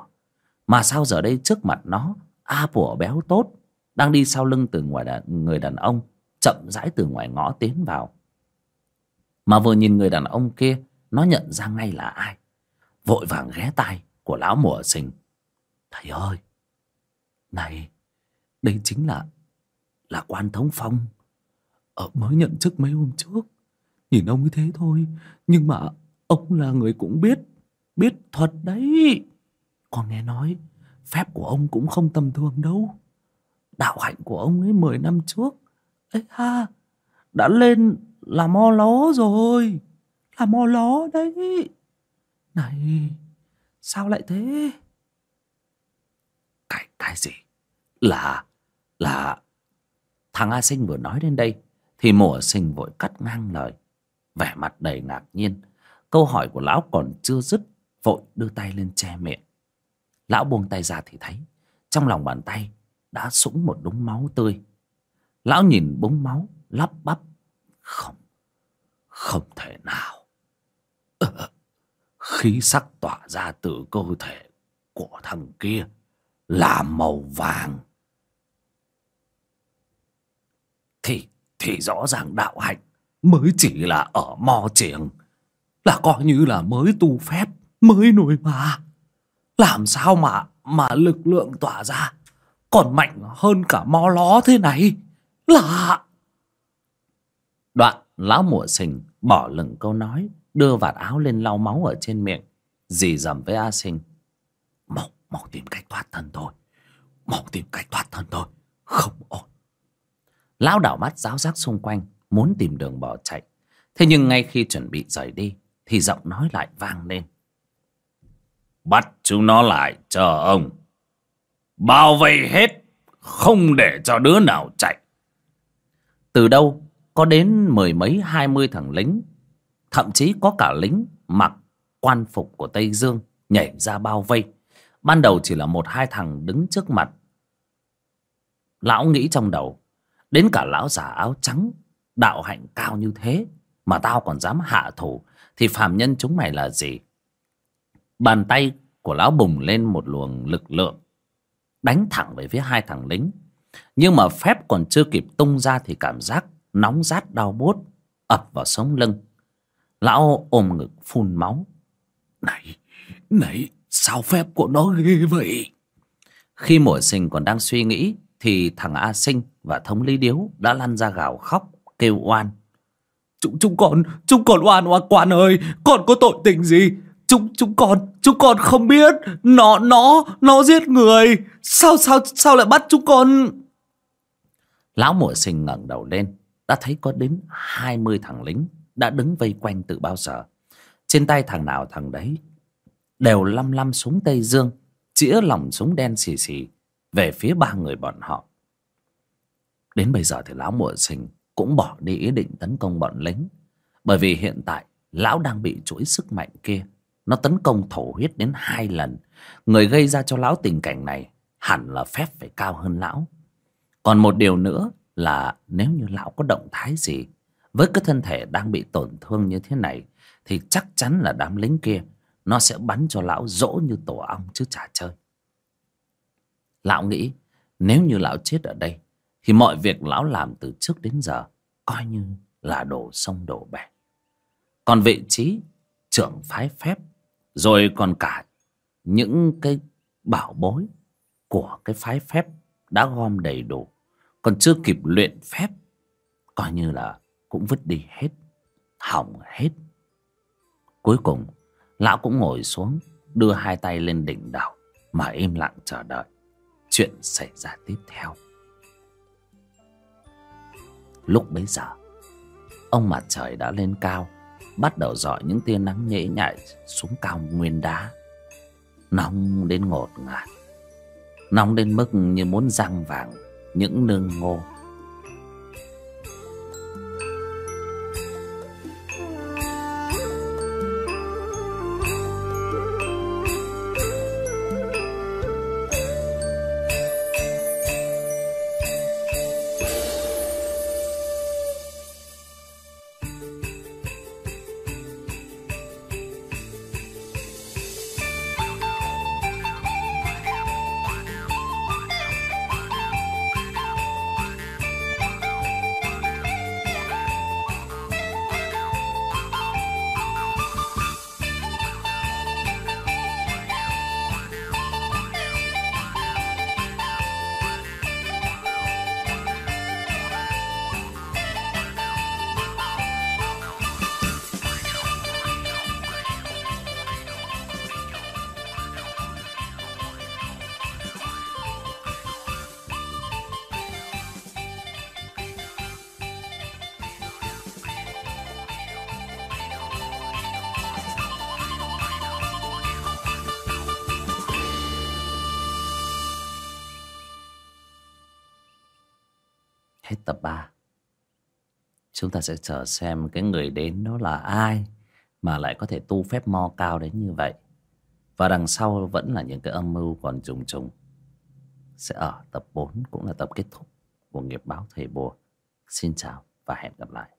Mà sao giờ đây trước mặt nó a bùa béo tốt đang đi sau lưng từ ngoài đàn, người đàn ông chậm rãi từ ngoài ngõ tiến vào. Mà vừa nhìn người đàn ông kia nó nhận ra ngay là ai. Vội vàng ghé tai của lão mùa sinh. Thầy ơi này, đây chính là là quan thống phong. Ở mới nhận chức mấy hôm trước. Nhìn ông như thế thôi, nhưng mà ông là người cũng biết biết thuật đấy. Con nghe nói, phép của ông cũng không tầm thường đâu. Đạo hạnh của ông ấy mười năm trước. Ấy ha, đã lên là mo ló rồi. Là mo ló đấy. Này, sao lại thế? Cái cái gì? Là là thằng a sinh vừa nói đến đây thì mùa sinh vội cắt ngang lời. Vẻ mặt đầy ngạc nhiên câu hỏi của lão còn chưa dứt vội đưa tay lên che miệng. Lão buông tay ra thì thấy trong lòng bàn tay đã sũng một đống máu tươi. Lão nhìn búng máu lắp bắp không không thể nào. Ờ, khí sắc tỏa ra từ cơ thể của thằng kia là màu vàng. Thì thì rõ ràng đạo hạnh mới chỉ là ở mò triển là coi như là mới tu phép, mới nổi mà làm sao mà mà lực lượng tỏa ra? Còn mạnh hơn cả mo ló thế này. Là đoạn lão mùa sình bỏ lửng câu nói, đưa vạt áo lên lau máu ở trên miệng, dì dầm với a sinh. Mau mau tìm cách thoát thân thôi. Mau tìm cách thoát thân thôi. Không ổn lão đảo mắt giáo giác xung quanh muốn tìm đường bỏ chạy thế nhưng ngay khi chuẩn bị rời đi thì giọng nói lại vang lên Bắt chúng nó lại chờ ông. Bao vây hết, không để cho đứa nào chạy. từ đâu có đến mười mấy hai mươi thằng lính thậm chí có cả lính mặc quan phục của tây dương nhảy ra bao vây ban đầu chỉ là một hai thằng đứng trước mặt lão nghĩ trong đầu đến cả lão giả áo trắng đạo hạnh cao như thế mà tao còn dám hạ thủ thì phàm nhân chúng mày là gì? Bàn tay của lão bùng lên một luồng lực lượng đánh thẳng về phía hai thằng lính. Nhưng mà phép còn chưa kịp tung ra thì cảm giác nóng rát đau buốt ập vào sống lưng. Lão ôm ngực phun máu. Này này sao phép của nó ghê vậy? Khi mùa sinh còn đang suy nghĩ thì thằng a sinh và thống lý điếu đã lăn ra gào khóc, kêu oan. Chúng chúng con chúng con oan oan quan ơi, con có tội tình gì? Chúng chúng con chúng con không biết. Nó nó nó giết người. Sao sao sao lại bắt chúng con? Lão mùa sinh ngẩng đầu lên, đã thấy có đến hai mươi thằng lính đã đứng vây quanh từ bao giờ. Trên tay thằng nào thằng đấy đều lăm lăm súng tây dương, chĩa lòng súng đen xì xì về phía ba người bọn họ đến bây giờ thì lão mùa sinh cũng bỏ đi ý định tấn công bọn lính. Bởi vì hiện tại, lão đang bị chuỗi sức mạnh kia. Nó tấn công thổ huyết đến hai lần. Người gây ra cho lão tình cảnh này hẳn là phép phải cao hơn lão. Còn một điều nữa là nếu như lão có động thái gì với cái thân thể đang bị tổn thương như thế này, thì chắc chắn là đám lính kia, nó sẽ bắn cho lão dỗ như tổ ong chứ chả chơi. Lão nghĩ, nếu như lão chết ở đây thì mọi việc lão làm từ trước đến giờ coi như là đổ sông đổ bể. Còn vị trí trưởng phái phép, rồi còn cả những cái bảo bối của cái phái phép đã gom đầy đủ, còn chưa kịp luyện phép, coi như là cũng vứt đi hết, hỏng hết. Cuối cùng, lão cũng ngồi xuống, đưa hai tay lên đỉnh đầu mà im lặng chờ đợi. Chuyện xảy ra tiếp theo lúc bấy giờ. Ông mặt trời đã lên cao, bắt đầu dọi những tia nắng nhễ nhại xuống cao nguyên đá. Nóng đến ngột ngạt, nóng đến mức như muốn răng vàng những nương ngô. Chờ xem cái người đến đó là ai Mà lại có thể tu phép mo cao đến như vậy. Và đằng sau vẫn là những cái âm mưu còn trùng trùng. Sẽ ở tập 4 cũng là tập kết thúc của nghiệp báo thầy bùa. Xin chào và hẹn gặp lại.